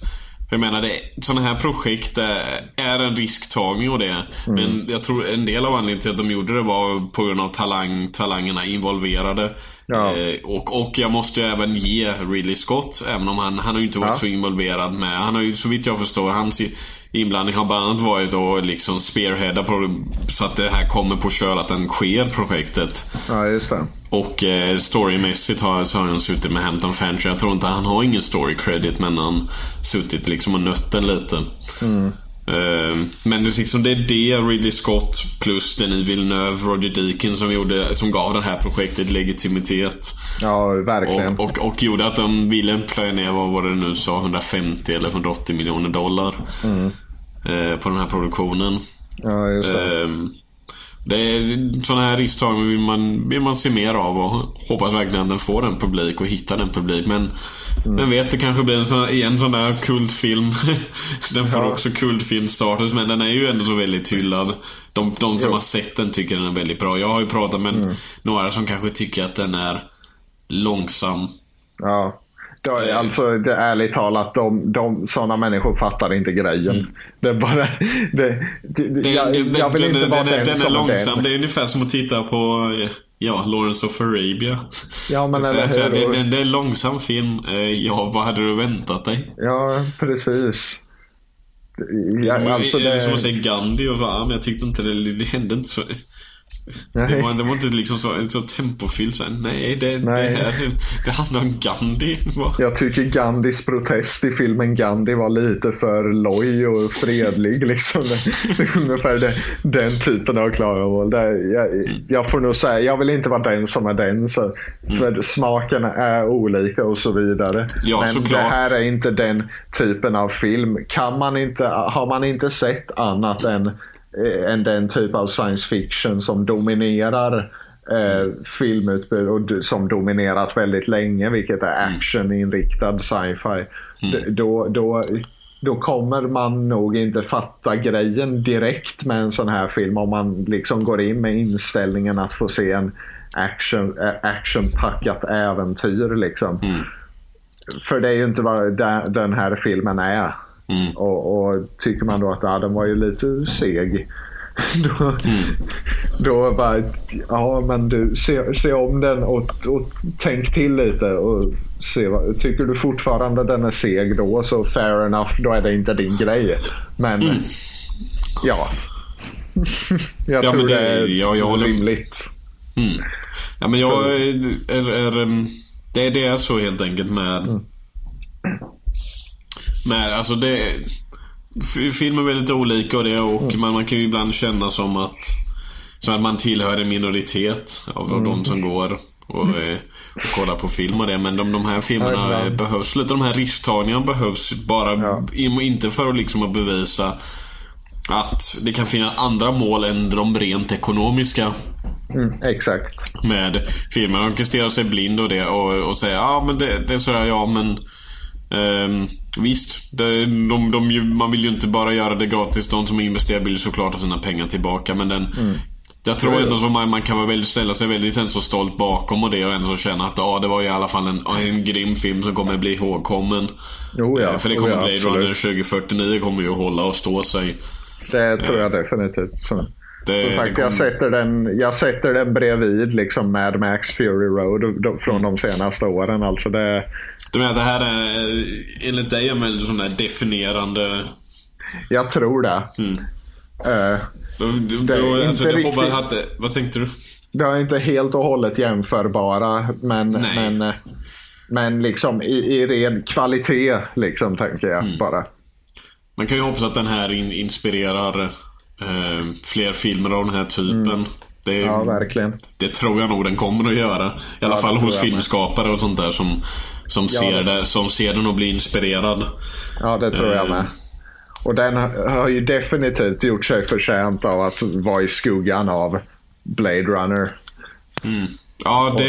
För jag menar, det, sådana här projekt är, är en risktagning och det. Men jag tror en del av anledningen till att de gjorde det var på grund av talang, talangerna involverade. Ja. Eh, och, och jag måste ju även ge Ridley Scott, även om han, han har ju inte varit Ja. så involverad med. Han har ju så vitt jag förstår, hans i- inblandning har bland annat varit att liksom spearheada på, så att det här kommer på köl, att den sker projektet. Ja, just det. Och eh, storymässigt har, så har han suttit med Hampton Fancher. Jag tror inte han har ingen story credit men han suttit liksom och nött den lite. Eh, men det, liksom, det är det, Ridley Scott plus Denis Villeneuve, Roger Deakins som, gjorde, som gav det här projektet legitimitet. Ja, verkligen. Och, och, och gjorde att de ville plöja ner, vad var det nu sa, 150 eller 180 miljoner dollar. Eh, på den här produktionen. ja, just det. Ehm, Det är sådana här risktagningar vill man, vill man se mer av och hoppas verkligen att den får en publik och hittar en publik. Men men vet, det kanske blir en sån, igen sån där kultfilm. den får Ja. också kultfilmstatus men den är ju ändå så väldigt hyllad. De, de som Jo. har sett den tycker den är väldigt bra. Jag har ju pratat med några som kanske tycker att den är långsam. Ja. Då, alltså, det, ärligt talat, de, de, sådana människor fattar inte grejen. Det är bara... Det, det, Det, jag, det, jag vill inte vara den, den, är, den är som långsam. den. Det är ungefär som att titta på ja, Lawrence of Arabia. Ja, men eller hur? det, det, det är en långsam film. Eh, Ja, vad hade du väntat dig? Ja, precis. Ja, Som- alltså är det det, som att säga Gandhi och bara, ah, men jag tyckte inte det, det hände inte så. Det var, det var inte liksom så, så tempofyllt. Så nej, det, Nej. Det, här, det handlar om Gandhi. Jag tycker Gandhis protest i filmen Gandhi var lite för loj och fredlig. Liksom. Ungefär det, den typen av klagomål. Jag, jag får nog säga, jag vill inte vara den som är den. Så, för smaken är olika och så vidare. Mm. Ja, Men såklart. det här är inte den typen av film. Kan man inte, har man inte sett annat än, än den typ av science fiction som dominerar eh, filmutbud och som dominerat väldigt länge, vilket är actioninriktad sci-fi. D- Då, då, då kommer man nog inte fatta grejen direkt med en sån här film om man liksom går in med inställningen att få se en action, eh, actionpackat äventyr. Liksom. För det är ju inte vad den här filmen är. Mm. Och, och tycker man då att ja, den var ju lite seg. då, då bara, ja men du, se, se om den och, och tänk till lite. Och se tycker du fortfarande den är seg då så fair enough, då är det inte din grej. Men ja. Jag Ja, tror men det- det är ja, jag håller- rimligt. Mm. Ja, men jag är, är, är det, det är så helt enkelt med... Med, alltså det... f- Film är väldigt olika och det och man, man kan ju ibland känna som att... Som att man tillhör en minoritet av, av de som går och, eh, och kolla på film och det. Men de, de här filmerna Ja, eh, behövs lite. De här risktagningarna behövs bara Ja. in- inte för att liksom att bevisa att det kan finnas andra mål än de rent ekonomiska Mm, exakt. med filmer. Man kan stirra sig blind och det och, och säga ja men det, det är sådär ja men ehm, Visst, det, de, de, man vill ju inte bara göra det gratis. De som investerar vill ju såklart ha sina pengar tillbaka men den Jag tror ändå så man, man kan väldigt, ställa sig väldigt ändå så stolt bakom och det och ändå så känna att ja, det var i alla fall en, en grym film som kommer bli ihågkommen. Jo, ja. Eh, För det kommer ja, Blade. Runner 2049 kommer ju att hålla och stå sig. Det tror jag definitivt. Det, Som sagt, kommer- jag, sätter den, jag sätter den bredvid liksom Mad Max Fury Road de- från de senaste åren. Alltså det, Du menar att det här är enligt dig en sån där definierande... jag tror det. Mm. Eh, Du, du, Det är du, alltså, inte det hoppas riktigt- att det, Vad tänkte du? det är inte helt och hållet jämförbara, men, Nej. men, eh, men liksom i, i ren kvalitet, liksom, tänker jag Mm. bara. Man kan ju hoppas att den här in, inspirerar eh, fler filmer av den här typen. Det, Mm. Ja, verkligen. det tror jag nog den kommer att göra. I alla det fall hos jag med. filmskapare och sånt där som, som, ser, det, som ser den och blir inspirerad. Ja, det tror jag Eh. med. Och den har ju definitivt gjort sig förtjänt av att vara i skuggan av Blade Runner. Ja, det,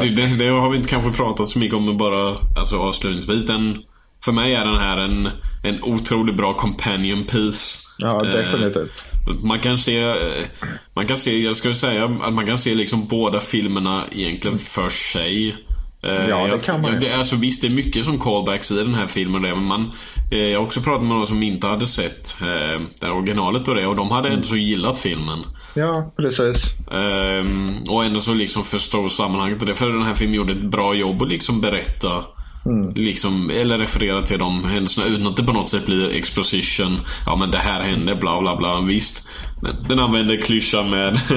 det, det, det har vi inte kanske pratat så mycket om, men bara alltså, avslutningsvis. Den, för mig är den här en, en otroligt bra companion piece. Ja, Eh, definitivt. Man kan se, eh, man kan se, jag skulle säga att man kan se liksom båda filmerna egentligen för sig. Eh, Ja, det kan man ju. alltså visst, det är mycket som callbacks i den här filmen. men man, eh, jag har också pratat med några som inte hade sett eh, det originalet och det och de hade ändå så gillat filmen. Ja, precis. Ehm, och ändå så liksom förstå sammanhanget. Och det är för den här filmen gjorde ett bra jobb att liksom berätta Liksom, eller referera till de händelserna utan att det på något sätt blir exposition. Ja men det här hände, bla bla bla. Visst. Men Den använder klyschan med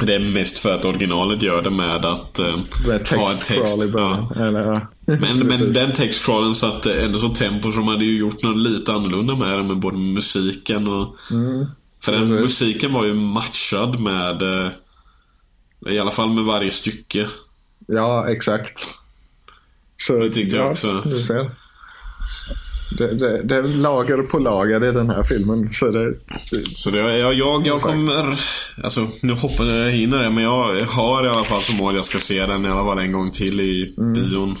Det är mest för att originalet gör det med att eh, Med ha en text. Ja. Eller, ja. Men, men den textcrawlen satte ändå så tempo som hade ju gjort något lite annorlunda med den med både musiken och... För den Precis. musiken var ju matchad med... eh, I alla fall med varje stycke. Ja, exakt. Så, Det tyckte jag ja, också. Du ser. Det, det, det är lager på lager i den här filmen. Så det, Så det, jag, jag, jag kommer... Alltså, nu hoppas jag jag hinner det, men jag har i alla fall som mål jag ska se den i alla fall en gång till i bion.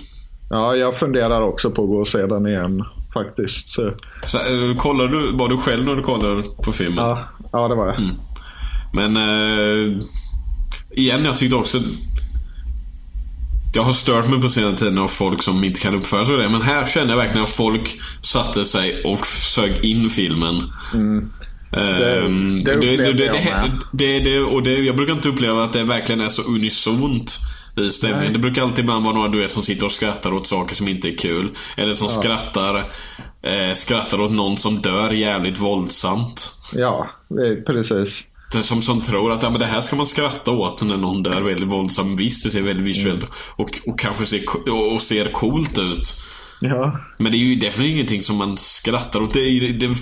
ja, jag funderar också på att gå och se den igen. Faktiskt. Så, Så, eh, kollar du, var du själv när du kollade på filmen? ja, ja, det var jag. Men eh, igen, jag tyckte också jag har stört mig på senare tiden av folk som inte kan uppföra sig det. Men här känner jag verkligen att folk satte sig och sög in filmen. Mm. det det, det, det, jag det, det, och det, jag brukar inte uppleva att det verkligen är så unisont i stämningen. Nej. Det brukar alltid ibland vara några du vet som sitter och skrattar åt saker som inte är kul. Eller som skrattar eh, skrattar åt någon som dör jävligt våldsamt. Ja, precis. Som, som tror att ja, men det här ska man skratta åt när någon dör väldigt våldsamt. Visst, det ser väldigt visuellt Mm. och, och kanske ser, och, och ser coolt ut. Ja, Men det är ju definitivt ingenting som man skrattar åt. Det, det,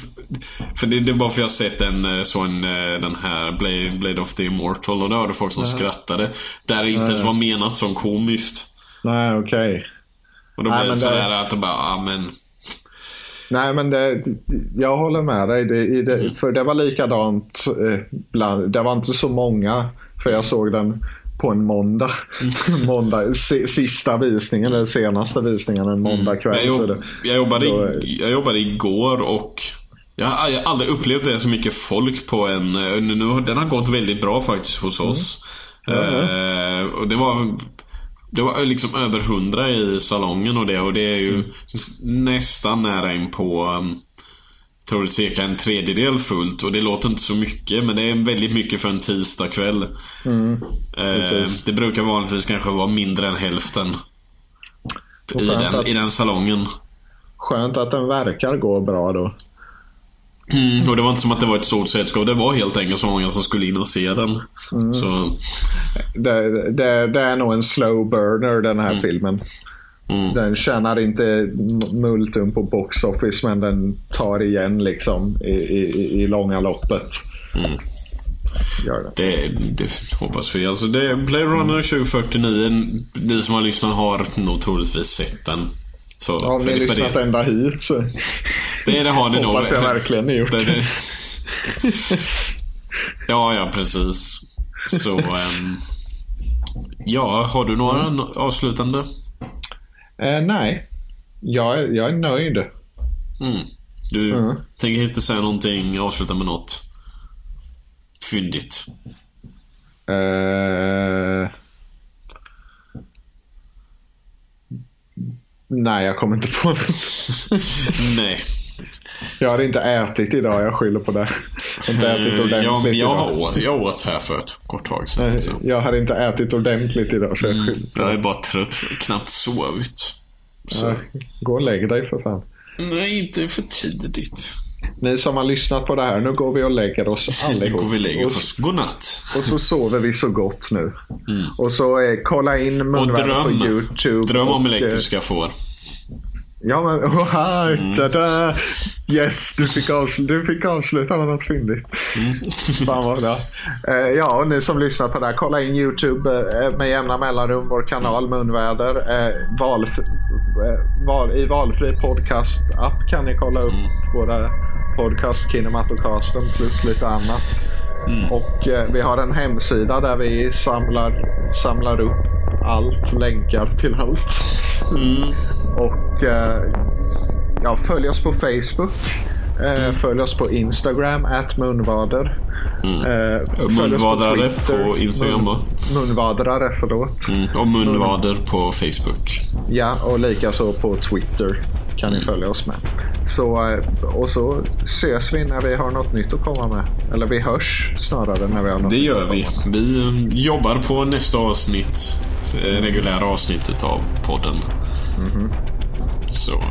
för det, det är bara för jag har sett en, eh, så en, eh, den här Blade, Blade of the Immortal och då var det folk som skrattade. Där det inte ens var menat som komiskt. nej okej. Och då Nej, blev det sådär att det bara, ja men... Nej, men det, jag håller med dig. Det, det, Mm. För det var likadant. Eh, bland, det var inte så många. För jag såg den på en måndag. Mm. måndag si, sista visningen, eller senaste visningen en måndag kväll. Jag, så jobb, jag, jobbade, då- jag jobbade igår och jag har aldrig upplevt det så mycket folk på en... Nu, den har gått väldigt bra faktiskt hos oss. Eh, och det var... Det var liksom över hundra i salongen och det och det är ju nästan nära in på... um, tror cirka en tredjedel fullt och det låter inte så mycket men det är väldigt mycket för en tisdagkväll. eh, precis. det brukar vanligtvis kanske vara mindre än hälften. I den, att- I den salongen. Skönt att den verkar gå bra då. Mm, och det var inte som att det var ett stort sällskap. Det var helt enkelt så många som skulle in och se den. Mm. Så, Det, det, det är nog en slow burner den här filmen. mm. Den tjänar inte multum på box office men den tar igen liksom i, i, i långa loppet. Gör det. Det, det hoppas vi. Alltså det, Blade Runner 2049, ni som har lyssnat har nog troligtvis sett den. Så, Ja, om ni lyssnat det, ända hit så det, det har ni nog. hoppas jag verkligen ni gjort. Det- det- ja, ja precis. Så, ehm, ja, har du några Mm. avslutande? Eh, nej, jag är, jag är nöjd. Mm. Du Mm. tänker inte säga någonting, avsluta med något fyndigt? Eh, nej, jag kommer inte på det. Nej. Jag hade inte ätit idag, jag skyller på det. Jag inte ätit Eh, ordentligt jag, åt, jag åt här för ett kort tag sedan. Nej. Jag hade inte ätit ordentligt idag, så jag skyller på Jag är bara trött, knappt sovit. Så. Ja, Gå och lägg dig för fan. Nej, inte för tidigt. Ni som har lyssnat på det här, nu går vi och lägger oss allihop. går vi och lägger oss. Godnatt. Och så sover vi så gott nu. Och så eh, kolla in Och munvärden på. YouTube. Dröm om och, eh, elektriska får. Ja men, oh, Mm. tada. Yes, du fick, avsl- du fick avsluta med något fyndigt. Mm. Fan vad bra. Eh, ja, och ni som lyssnar på det här, kolla in YouTube eh, med jämna mellanrum, vår kanal Munväder. Eh, valf- eh, val, I valfri podcast-app kan ni kolla upp Mm. våra podcast, Kinematocasten plus lite annat. Mm. Och eh, vi har en hemsida där vi samlar, samlar upp allt, länkar till allt. Mm. Och eh, ja, följ oss på Facebook. Eh, Följ oss på Instagram, at munvader. Eh, följ oss på Munvadrare på Instagram, va? Mun, munvadrare, förlåt. Mm. Och munvader på Facebook. Ja, och likaså på Twitter kan Mm. ni följa oss med. Så, eh, och så ses vi när vi har något nytt att komma med. Eller vi hörs snarare när vi har något Det nytt gör vi. Vi eh, jobbar på nästa avsnitt. Eh, Reguljära avsnittet av podden. Så